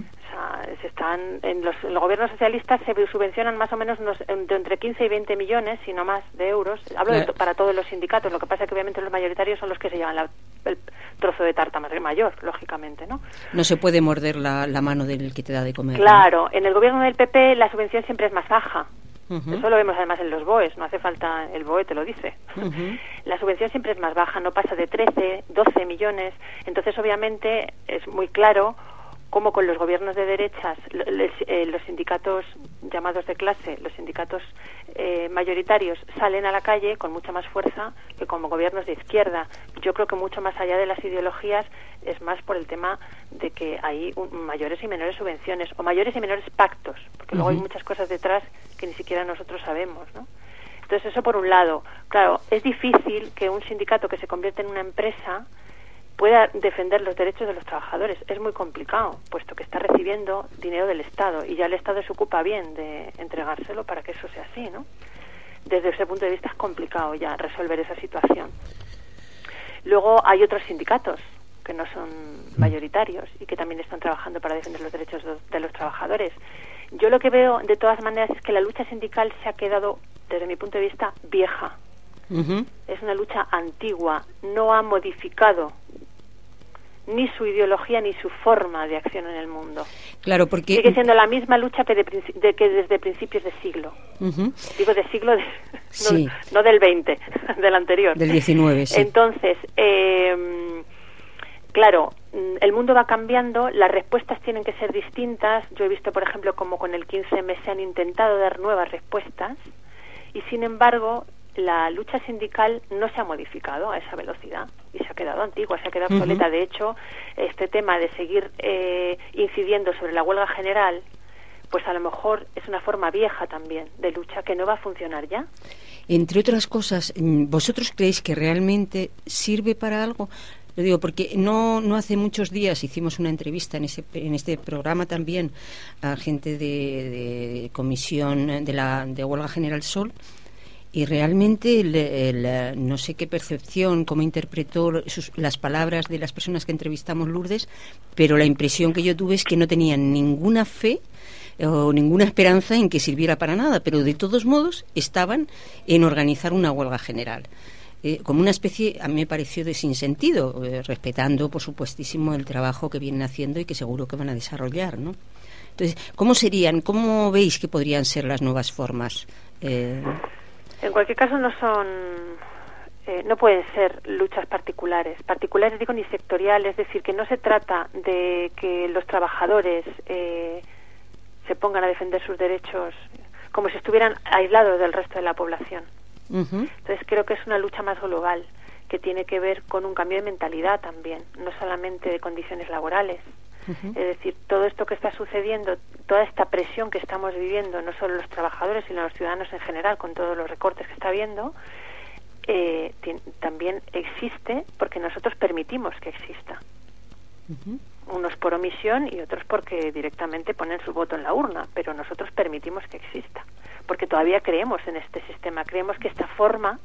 O sea, se están, en los, en los gobiernos socialistas se subvencionan más o menos unos, de entre 15 y 20 millones, si no más, de euros. Hablo de to- para todos los sindicatos. Lo que pasa es que obviamente los mayoritarios son los que se llevan la- el trozo de tarta mayor, lógicamente, ¿no? No se puede morder la, la mano del que te da de comer. ¿no? Claro, en el gobierno del PP la subvención siempre es más baja. Eso lo vemos además en los BOEs, no hace falta, el BOE te lo dice. <laughs> La subvención siempre es más baja, no pasa de 13, 12 millones. Entonces, obviamente, es muy claro cómo con los gobiernos de derechas, les- eh, los sindicatos llamados de clase, los sindicatos eh, mayoritarios, salen a la calle con mucha más fuerza que como gobiernos de izquierda. Yo creo que mucho más allá de las ideologías es más por el tema de que hay un- mayores y menores subvenciones o mayores y menores pactos, porque luego hay muchas cosas detrás que ni siquiera nosotros sabemos, ¿no? Entonces, eso por un lado. Claro, es difícil que un sindicato que se convierte en una empresa pueda defender los derechos de los trabajadores. Es muy complicado, puesto que está recibiendo dinero del Estado y ya el Estado se ocupa bien de entregárselo para que eso sea así, ¿no? Desde ese punto de vista es complicado ya resolver esa situación. Luego hay otros sindicatos que no son mayoritarios y que también están trabajando para defender los derechos de- los trabajadores. Yo lo que veo de todas maneras es que la lucha sindical se ha quedado, desde mi punto de vista, vieja. Es una lucha antigua, no ha modificado ni su ideología ni su forma de acción en el mundo. Claro, porque... Sigue siendo la misma lucha que, de de que desde principios de siglo. Digo de siglo, de, <laughs> Sí. no, no del 20, <laughs> del anterior. Del 19, sí. Entonces, eh, claro, mm, el mundo va cambiando, las respuestas tienen que ser distintas. Yo he visto, por ejemplo, como con el 15M se han intentado dar nuevas respuestas y, sin embargo, la lucha sindical no se ha modificado a esa velocidad y se ha quedado antigua, se ha quedado obsoleta. De hecho, este tema de seguir eh, incidiendo sobre la huelga general, pues a lo mejor es una forma vieja también de lucha que no va a funcionar ya. Entre otras cosas, mm, ¿vosotros creéis que realmente sirve para algo? Lo digo porque no, no hace muchos días hicimos una entrevista en, ese, en este programa también a gente de, de comisión de la de huelga general Sol y realmente el- no sé qué percepción, cómo interpretó sus- las palabras de las personas que entrevistamos Lourdes, pero la impresión que yo tuve es que no tenían ninguna fe o ninguna esperanza en que sirviera para nada, pero de todos modos estaban en organizar una huelga general. Eh, como una especie, a mí me pareció de sinsentido, eh, respetando, por supuestísimo, el trabajo que vienen haciendo y que seguro que van a desarrollar, ¿no? Entonces, ¿cómo serían, cómo veis que podrían ser las nuevas formas? Eh, En cualquier caso no son, eh, no pueden ser luchas particulares. Particulares digo ni sectoriales, es decir, que no se trata de que los trabajadores eh, se pongan a defender sus derechos como si estuvieran aislados del resto de la población. Entonces creo que es una lucha más global que tiene que ver con un cambio de mentalidad también, no solamente de condiciones laborales. Es decir, todo esto que está sucediendo, toda esta presión que estamos viviendo, no solo los trabajadores, sino los ciudadanos en general, con todos los recortes que está habiendo, eh, también existe porque nosotros permitimos que exista. Unos por omisión y otros porque directamente ponen su voto en la urna, pero nosotros permitimos que exista, porque todavía creemos en este sistema, creemos que esta forma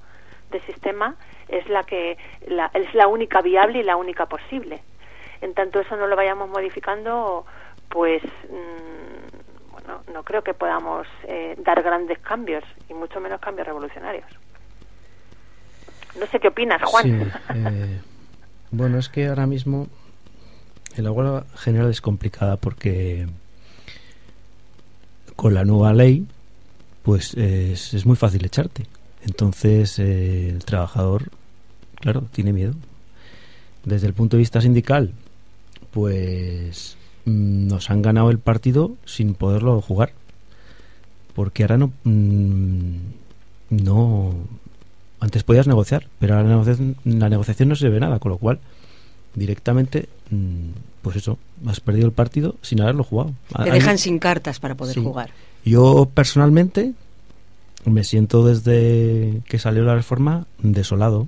de sistema es la que la, es la única viable y la única posible. En tanto eso no lo vayamos modificando, pues mm, bueno, no creo que podamos eh, dar grandes cambios y mucho menos cambios revolucionarios. No sé qué opinas, Juan. Eh, <laughs> bueno, es que ahora mismo La huelga general es complicada porque con la nueva ley pues es, es muy fácil echarte. Entonces eh, el trabajador, claro, tiene miedo. Desde el punto de vista sindical, pues mm, nos han ganado el partido sin poderlo jugar. Porque ahora no... mm, no antes podías negociar, pero ahora la negociación, la negociación no se ve nada, con lo cual directamente, mm, pues eso, has perdido el partido sin haberlo jugado. Te dejan sin cartas para poder Sí. jugar. Yo personalmente me siento desde que salió la reforma desolado.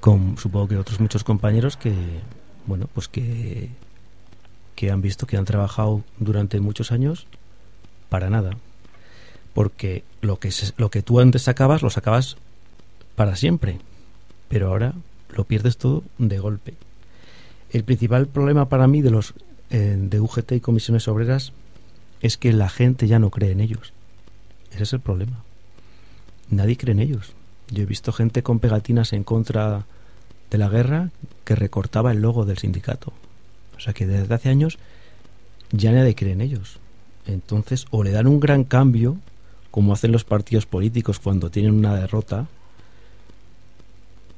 Con supongo que otros muchos compañeros que, bueno, pues que, que han visto que han trabajado durante muchos años para nada. Porque lo que, se- lo que tú antes sacabas, lo sacabas para siempre. Pero ahora lo pierdes todo de golpe. El principal problema para mí de los eh, de UGT y comisiones obreras es que la gente ya no cree en ellos. Ese es el problema. Nadie cree en ellos. Yo he visto gente con pegatinas en contra de la guerra que recortaba el logo del sindicato. O sea que desde hace años ya nadie cree en ellos. Entonces, o le dan un gran cambio, como hacen los partidos políticos cuando tienen una derrota,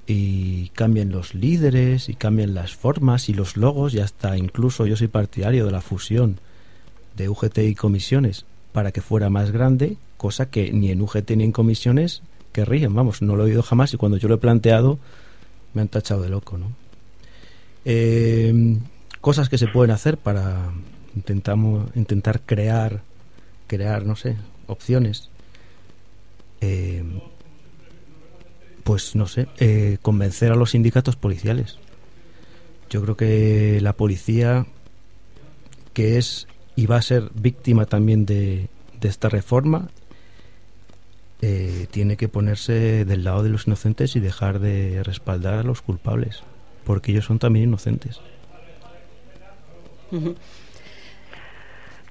y cambian los líderes, y cambian las formas y los logos, y hasta incluso yo soy partidario de la fusión de UGT y comisiones para que fuera más grande, cosa que ni en UGT ni en comisiones querrían, vamos, no lo he oído jamás y cuando yo lo he planteado me han tachado de loco, ¿no? Eh, cosas que se pueden hacer para intentamos intentar crear crear, no sé, opciones. Eh, pues no sé, eh, convencer a los sindicatos policiales. Yo creo que la policía, que es y va a ser víctima también de, de esta reforma, eh, tiene que ponerse del lado de los inocentes y dejar de respaldar a los culpables, porque ellos son también inocentes.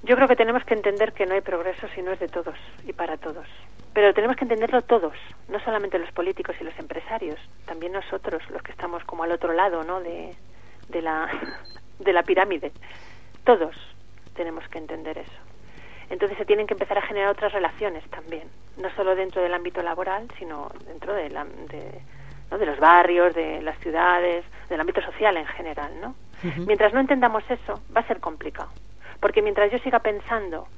Yo creo que tenemos que entender que no hay progreso si no es de todos y para todos. Pero tenemos que entenderlo todos, no solamente los políticos y los empresarios, también nosotros, los que estamos como al otro lado, ¿no? De, de la <laughs> de la pirámide. Todos tenemos que entender eso. Entonces se tienen que empezar a generar otras relaciones también, no solo dentro del ámbito laboral, sino dentro de, la- de, ¿no? de los barrios, de las ciudades, del ámbito social en general, ¿no? Mientras no entendamos eso, va a ser complicado. Porque mientras yo siga pensando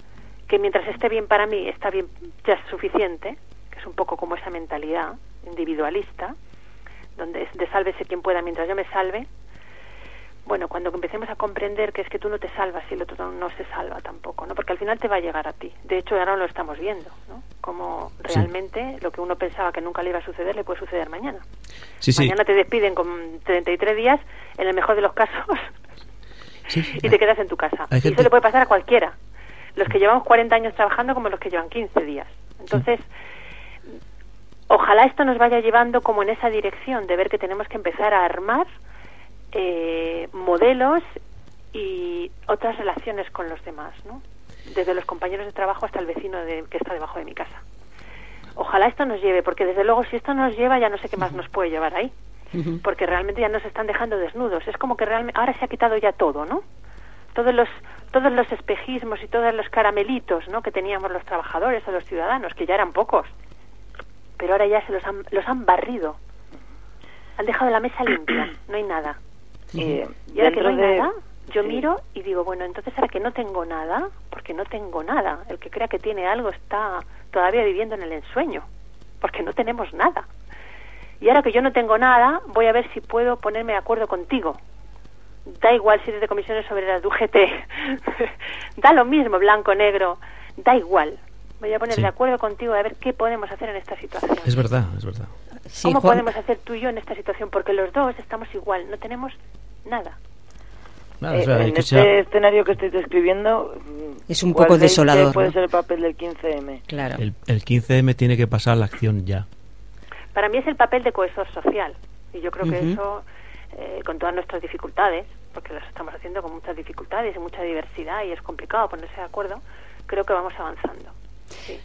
que mientras esté bien para mí, está bien, ya es suficiente, que es un poco como esa mentalidad individualista, donde es de sálvese quien pueda mientras yo me salve, bueno, cuando empecemos a comprender que es que tú no te salvas y el otro no se salva tampoco, ¿no? Porque al final te va a llegar a ti. De hecho, ahora lo estamos viendo, ¿no? Como Sí. realmente lo que uno pensaba que nunca le iba a suceder, le puede suceder mañana. Sí, sí. Mañana te despiden con 33 días, en el mejor de los casos, <laughs> y te quedas en tu casa. Y eso le puede pasar a cualquiera. Los que llevamos 40 años trabajando como los que llevan 15 días. Entonces, ojalá esto nos vaya llevando como en esa dirección de ver que tenemos que empezar a armar eh, modelos y otras relaciones con los demás, ¿no? Desde los compañeros de trabajo hasta el vecino de- que está debajo de mi casa. Ojalá esto nos lleve, porque desde luego si esto nos lleva ya no sé qué más nos puede llevar ahí porque realmente ya nos están dejando desnudos. Es como que realmente ahora se ha quitado ya todo, ¿no? Todos los todos los espejismos y todos los caramelitos, ¿no? Que teníamos los trabajadores o los ciudadanos, que ya eran pocos, pero ahora ya se los han los han barrido, han dejado la mesa limpia, no hay nada. Eh, Y ahora que no hay de- nada, yo sí. miro y digo, bueno, entonces ahora que no tengo nada, porque no tengo nada, el que crea que tiene algo está todavía viviendo en el ensueño, porque no tenemos nada. Y ahora que yo no tengo nada, voy a ver si puedo ponerme de acuerdo contigo. Da igual si eres de comisiones obreras de UGT, <laughs> da lo mismo, blanco, negro, da igual. Voy a poner Sí. de acuerdo contigo a ver qué podemos hacer en esta situación. Es verdad, es verdad. Sí, ¿Cómo Juan- podemos hacer tú y yo en esta situación? Porque los dos estamos igual, no tenemos nada. Nada, Eh, o sea, hay en que este escenario que estáis describiendo, Es un ¿cuál poco desolador, puede ¿no? ser el papel del 15M? Claro. el, el 15M tiene que pasar a la acción ya. Para mí es el papel de cohesor social y yo creo que eso, eh, con todas nuestras dificultades, porque las estamos haciendo con muchas dificultades y mucha diversidad y es complicado ponerse de acuerdo, creo que vamos avanzando.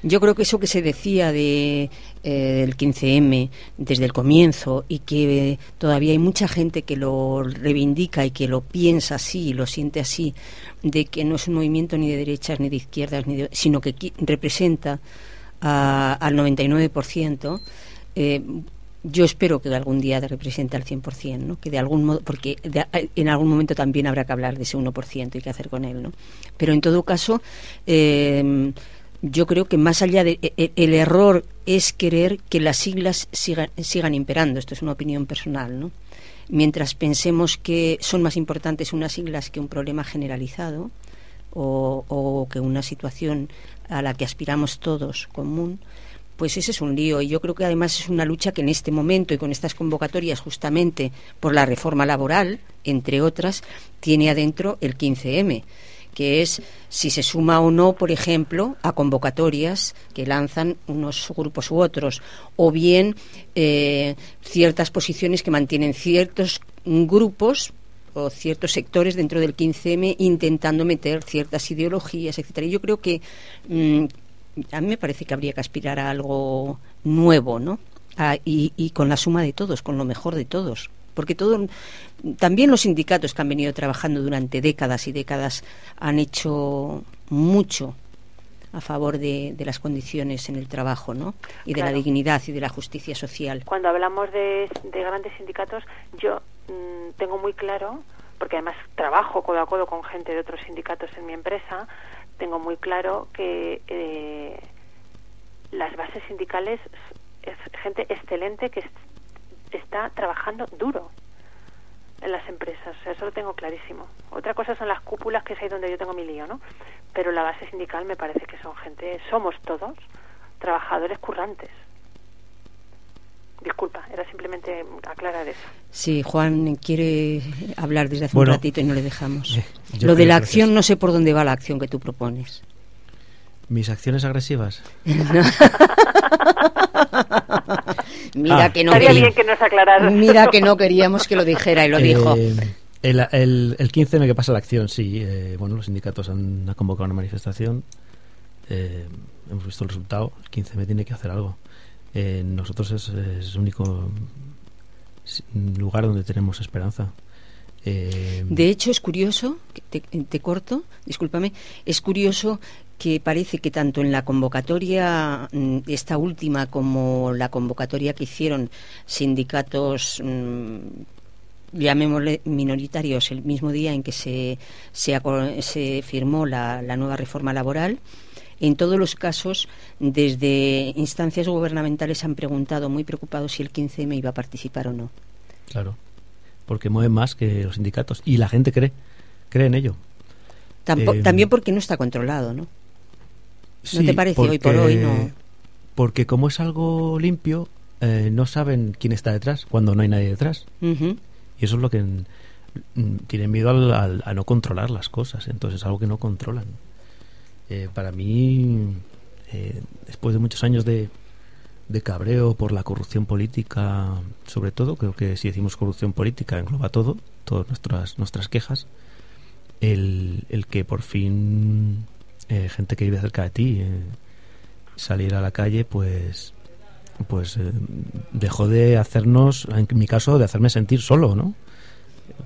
Yo creo que eso que se decía de eh, el 15M desde el comienzo y que todavía hay mucha gente que lo reivindica y que lo piensa así, lo siente así, de que no es un movimiento ni de derechas ni de izquierdas, ni sino que representa al 99%. Eh, yo espero que algún día represente al 100%, ¿no? que de algún modo, porque en algún momento también habrá que hablar de ese 1% y qué hacer con él. ¿no? Pero en todo caso, eh, yo creo que más allá de e, e, el, error es querer que las siglas sigan, sigan imperando. Esto es una opinión personal, ¿no? Mientras pensemos que son más importantes unas siglas que un problema generalizado o, o que una situación a la que aspiramos todos común, pues ese es un lío. Y yo creo que además es una lucha que en este momento y con estas convocatorias, justamente por la reforma laboral, entre otras, tiene adentro el 15M que es si se suma o no, por ejemplo, a convocatorias que lanzan unos grupos u otros, o bien eh, ciertas posiciones que mantienen ciertos grupos o ciertos sectores dentro del 15M intentando meter ciertas ideologías, etcétera. Y yo creo que mm, a mí me parece que habría que aspirar a algo nuevo, ¿no? y, y con la suma de todos, con lo mejor de todos porque todo también los sindicatos que han venido trabajando durante décadas y décadas han hecho mucho a favor de, las condiciones en el trabajo, ¿no? Y de la dignidad y de la justicia social. Cuando hablamos de, grandes sindicatos, yo mm, tengo muy claro, porque además trabajo codo a codo con gente de otros sindicatos en mi empresa, tengo muy claro que eh, las bases sindicales es gente excelente que está trabajando duro en las empresas, eso lo tengo clarísimo. Otra cosa son las cúpulas, que es ahí donde yo tengo mi lío, ¿no? Pero la base sindical me parece que son gente, somos todos trabajadores currantes. Disculpa, era simplemente aclarar eso. Sí, Juan quiere hablar desde hace un ratito y no le dejamos. Eh, lo de la acción, no sé por dónde va la acción que tú propones. ¿Mis acciones agresivas? <laughs> <laughs> Mira ah. que no bien que nos Mira que no <laughs> queríamos que lo dijera y lo dijo. Eh, el, el, el 15 me que pasa la acción, sí. Eh, bueno, los sindicatos han, convocado una manifestación. Eh, hemos visto el resultado. El 15 me tiene que hacer algo. nosotros es, es, el único lugar donde tenemos esperanza. de hecho, es curioso, te, te corto, discúlpame, es curioso que parece que tanto en la convocatoria, mm, esta última, como la convocatoria que hicieron sindicatos mm, llamémosle minoritarios el mismo día en que se, se, firmó la, nueva reforma laboral, en todos los casos, desde instancias gubernamentales han preguntado, muy preocupados, si el 15M iba a participar o no. Claro, porque mueve más que los sindicatos y la gente cree, cree en ello. Eh, también porque no está controlado, ¿no? ¿No te parece hoy por hoy? No. Porque como es algo limpio, eh, no saben quién está detrás cuando no hay nadie detrás. Y eso es lo que tienen miedo al, a no controlar las cosas. Entonces es algo que no controlan. Eh, para mí, eh, después de muchos años de, de cabreo por la corrupción política, sobre todo, creo que si decimos corrupción política engloba todo, todas nuestras, nuestras quejas, el, el que por fin eh, gente que vive cerca de ti, eh, salir a la calle, pues pues eh, dejó de hacernos, en mi caso, de hacerme sentir solo, ¿no?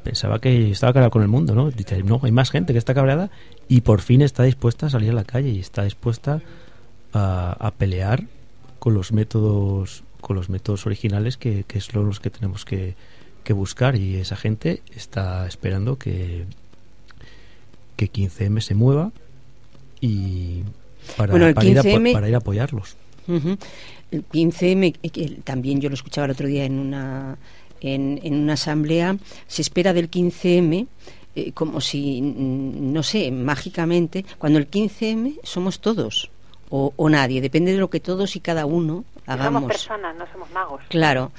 Pensaba que estaba cabreado con el mundo, ¿no? Dice, no, hay más gente que está cabreada y por fin está dispuesta a salir a la calle y está dispuesta a, pelear con los métodos con los métodos originales que, que son los que tenemos que, que buscar y esa gente está esperando que que 15M se mueva y para, ir, a, apoyarlos. El 15M, eh, también yo lo escuchaba el otro día en una, en, una asamblea, se espera del 15M eh, como si, no sé, mágicamente, cuando el 15M somos todos. O, nadie, depende de lo que todos y cada uno hagamos. Somos personas, no somos magos. Claro.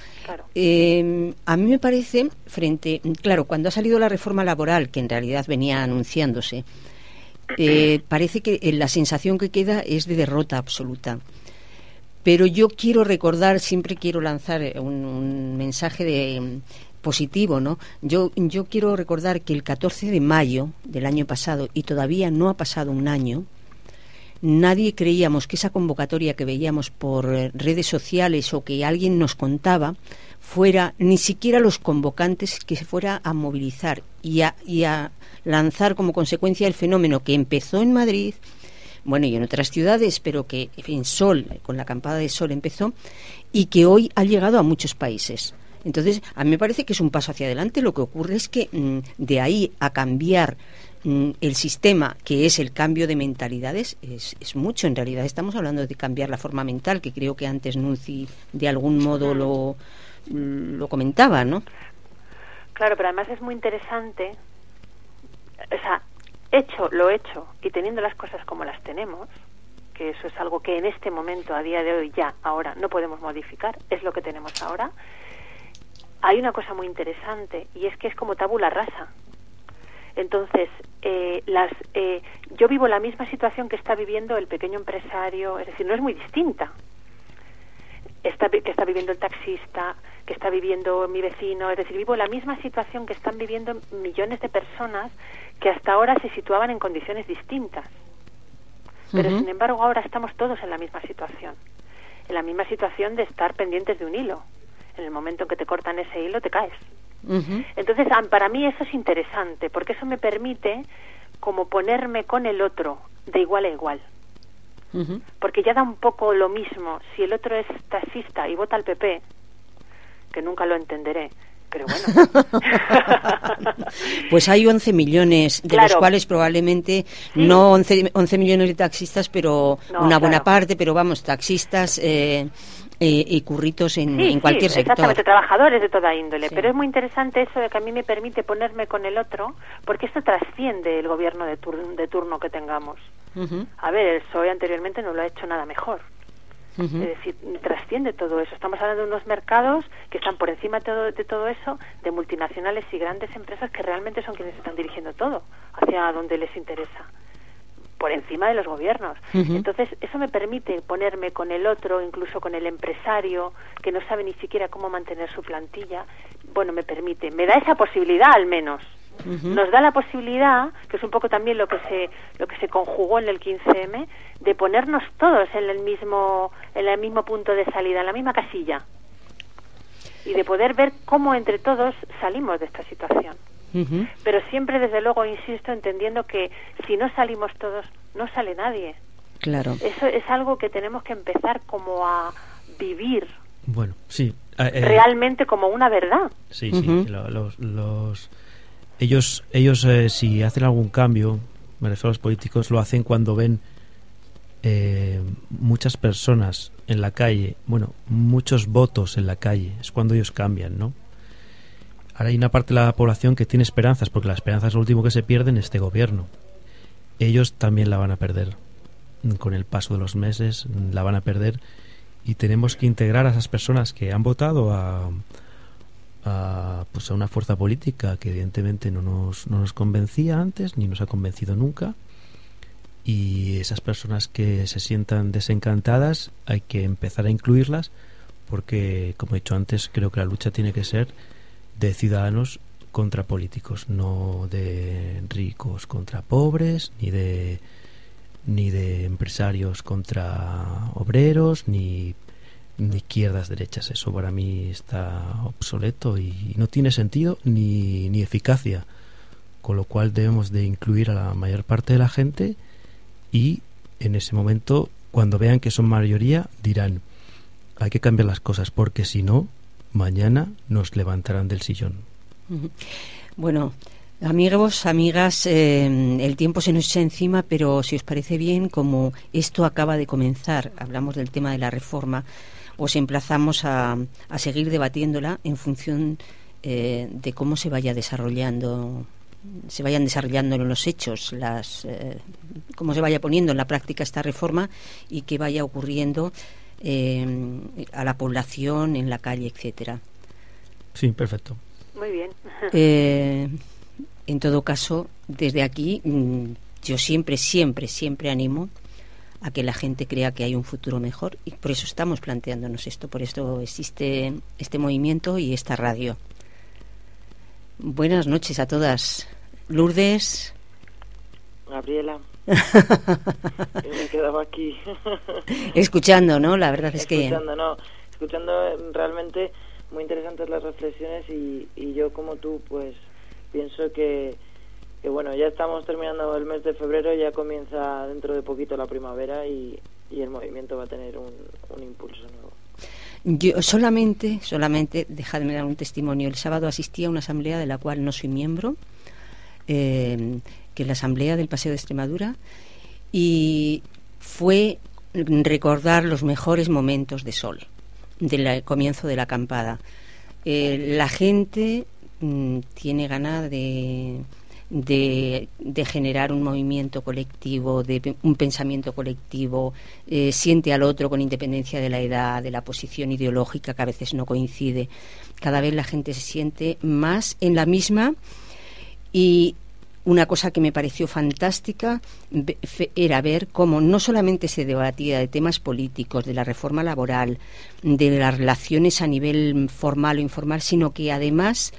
Em, a mí me parece, frente, claro, cuando ha salido la reforma laboral, que en realidad venía anunciándose, eh, parece que eh, la sensación que queda es de derrota absoluta. Pero yo quiero recordar, siempre quiero lanzar eh, un, mensaje de mm, positivo, ¿no? Yo, yo quiero recordar que el 14 de mayo del año pasado, y todavía no ha pasado un año, nadie creíamos que esa convocatoria que veíamos por eh, redes sociales o que alguien nos contaba fuera ni siquiera los convocantes que se fuera a movilizar y a, y a lanzar como consecuencia el fenómeno que empezó en Madrid, bueno, y en otras ciudades, pero que en Sol, con la acampada de Sol empezó, y que hoy ha llegado a muchos países. Entonces, a mí me parece que es un paso hacia adelante. Lo que ocurre es que mm, de ahí a cambiar el sistema, que es el cambio de mentalidades, es, es, mucho. En realidad estamos hablando de cambiar la forma mental, que creo que antes Nunci de algún modo lo, lo comentaba, ¿no? Claro, pero además es muy interesante, o sea, hecho lo hecho y teniendo las cosas como las tenemos, que eso es algo que en este momento, a día de hoy, ya, ahora, no podemos modificar, es lo que tenemos ahora, hay una cosa muy interesante y es que es como tabula rasa. Entonces, eh, las, eh, yo vivo la misma situación que está viviendo el pequeño empresario, es decir, no es muy distinta. Está, que está viviendo el taxista, que está viviendo mi vecino, es decir, vivo la misma situación que están viviendo millones de personas que hasta ahora se situaban en condiciones distintas. Pero sin embargo ahora estamos todos en la misma situación, en la misma situación de estar pendientes de un hilo. En el momento en que te cortan ese hilo te caes. Entonces, para mí eso es interesante, porque eso me permite como ponerme con el otro de igual a igual. Porque ya da un poco lo mismo si el otro es taxista y vota al PP, que nunca lo entenderé, pero bueno. <laughs> pues hay 11 millones, de los cuales probablemente no 11, 11, millones de taxistas, pero una buena parte, pero vamos, taxistas eh, eh, y curritos en, en cualquier sí, sector. Exactamente, trabajadores de toda índole. Pero es muy interesante eso de que a mí me permite ponerme con el otro, porque esto trasciende el gobierno de, de turno que tengamos. A ver, el PSOE anteriormente no lo ha hecho nada mejor. Es decir, trasciende todo eso. Estamos hablando de unos mercados que están por encima de todo, de todo, eso, de multinacionales y grandes empresas que realmente son quienes están dirigiendo todo hacia donde les interesa, por encima de los gobiernos. Entonces, eso me permite ponerme con el otro, incluso con el empresario, que no sabe ni siquiera cómo mantener su plantilla. Bueno, me permite, me da esa posibilidad al menos nos da la posibilidad, que es un poco también lo que se lo que se conjugó en el 15M, de ponernos todos en el mismo en el mismo punto de salida, en la misma casilla. Y de poder ver cómo entre todos salimos de esta situación. Pero siempre desde luego insisto entendiendo que si no salimos todos no sale nadie. Claro. Eso es algo que tenemos que empezar como a vivir. Bueno, sí. Eh, realmente como una verdad. Sí, sí. los, los ellos, ellos eh, si hacen algún cambio, me refiero a los políticos, lo hacen cuando ven eh, muchas personas en la calle, bueno, muchos votos en la calle, es cuando ellos cambian, ¿no? Ahora hay una parte de la población que tiene esperanzas, porque la esperanza es lo último que se pierde en este gobierno. Ellos también la van a perder. Con el paso de los meses la van a perder y tenemos que integrar a esas personas que han votado a, a, pues a una fuerza política que evidentemente no nos, no nos convencía antes ni nos ha convencido nunca y esas personas que se sientan desencantadas hay que empezar a incluirlas porque como he dicho antes creo que la lucha tiene que ser de ciudadanos contra políticos no de ricos contra pobres ni de ni de empresarios contra obreros ni ni izquierdas, derechas. Eso para mí está obsoleto y no tiene sentido ni, ni eficacia. Con lo cual debemos de incluir a la mayor parte de la gente y en ese momento, cuando vean que son mayoría, dirán, hay que cambiar las cosas porque si no, mañana nos levantarán del sillón. Bueno, Amigos, amigas, eh, el tiempo se nos echa encima, pero si os parece bien, como esto acaba de comenzar, hablamos del tema de la reforma, os emplazamos a, a seguir debatiéndola en función eh, de cómo se vaya desarrollando se vayan desarrollando los hechos, las, eh, cómo se vaya poniendo en la práctica esta reforma y qué vaya ocurriendo eh, a la población en la calle, etcétera. Sí, perfecto. Muy bien. en todo caso, desde aquí mm, yo siempre, siempre, siempre animo a que la gente crea que hay un futuro mejor y por eso estamos planteándonos esto, por esto existe este movimiento y esta radio. Buenas noches a todas. Lourdes. Gabriela. Y me quedaba aquí. <laughs> Escuchando, ¿no? La verdad es que... Escuchando, no. Escuchando realmente muy interesantes las reflexiones y, y yo como tú, pues pienso que, que, bueno, ya estamos terminando el mes de febrero, ya comienza dentro de poquito la primavera y, y el movimiento va a tener un, un impulso nuevo. Yo solamente, solamente, dejadme dar un testimonio. El sábado asistí a una asamblea de la cual no soy miembro, eh, que es la asamblea del Paseo de Extremadura, y fue recordar los mejores momentos de sol del comienzo de la acampada. Eh, la gente mm, tiene ganas de, de, de, generar un movimiento colectivo, de un pensamiento colectivo, eh, siente al otro con independencia de la edad, de la posición ideológica que a veces no coincide. Cada vez la gente se siente más en la misma y una cosa que me pareció fantástica era ver cómo no solamente se debatía de temas políticos, de la reforma laboral, de las relaciones a nivel formal o informal, sino que además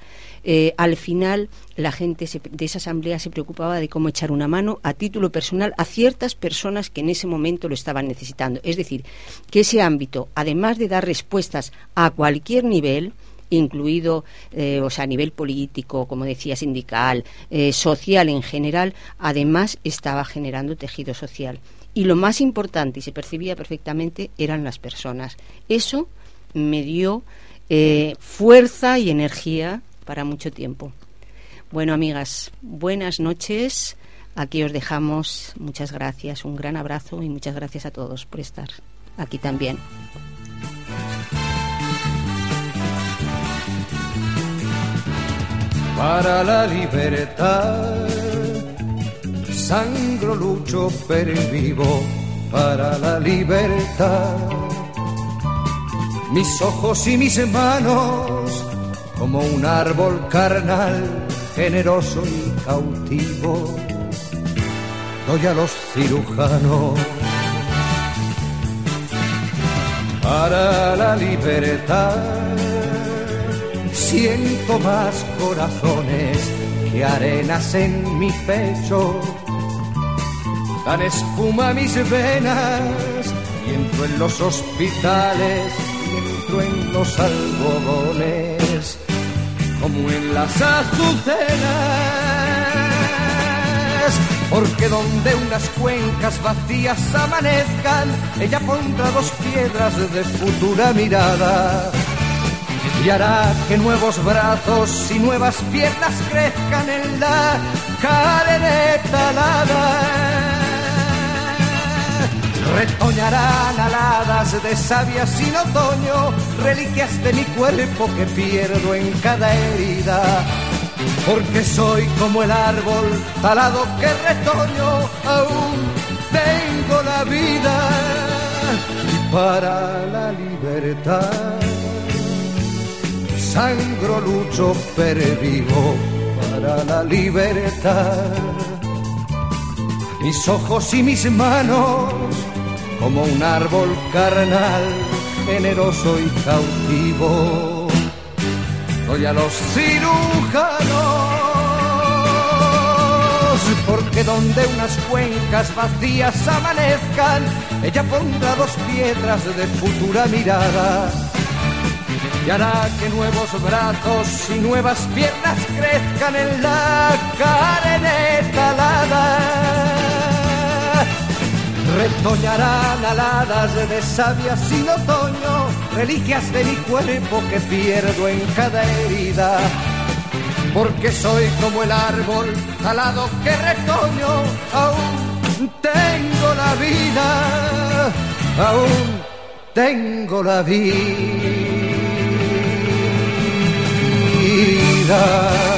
eh, al final la gente de esa asamblea se preocupaba de cómo echar una mano a título personal a ciertas personas que en ese momento lo estaban necesitando. Es decir, que ese ámbito, además de dar respuestas a cualquier nivel, incluido eh, o sea, a nivel político, como decía, sindical, eh, social en general, además estaba generando tejido social. Y lo más importante, y se percibía perfectamente, eran las personas. Eso me dio eh, fuerza y energía para mucho tiempo. Bueno, amigas, buenas noches. Aquí os dejamos. Muchas gracias, un gran abrazo y muchas gracias a todos por estar aquí también. Para la libertad. Sangro, lucho, vivo para la libertad. Mis ojos y mis manos, como un árbol carnal, generoso y cautivo, doy a los cirujanos. Para la libertad Siento más corazones que arenas en mi pecho. Dan espuma mis venas y entro en los hospitales entro en los algodones como en las azucenas. Porque donde unas cuencas vacías amanezcan, ella pondrá dos piedras de futura mirada y hará que nuevos brazos y nuevas piernas crezcan en la cadena alada. Retoñarán aladas de savia sin otoño, reliquias de mi cuerpo que pierdo en cada herida. Porque soy como el árbol talado que retoño, aún tengo la vida y para la libertad sangro, lucho, pervivo para la libertad. Mis ojos y mis manos, como un árbol carnal, generoso y cautivo, doy a los cirujanos, porque donde unas cuencas vacías amanezcan, ella pondrá dos piedras de futura mirada y hará que nuevos brazos y nuevas piernas crezcan en la carne talada. Retoñarán aladas de savia sin otoño, reliquias de mi cuerpo que pierdo en cada herida. Porque soy como el árbol talado que retoño, aún tengo la vida, aún tengo la vida.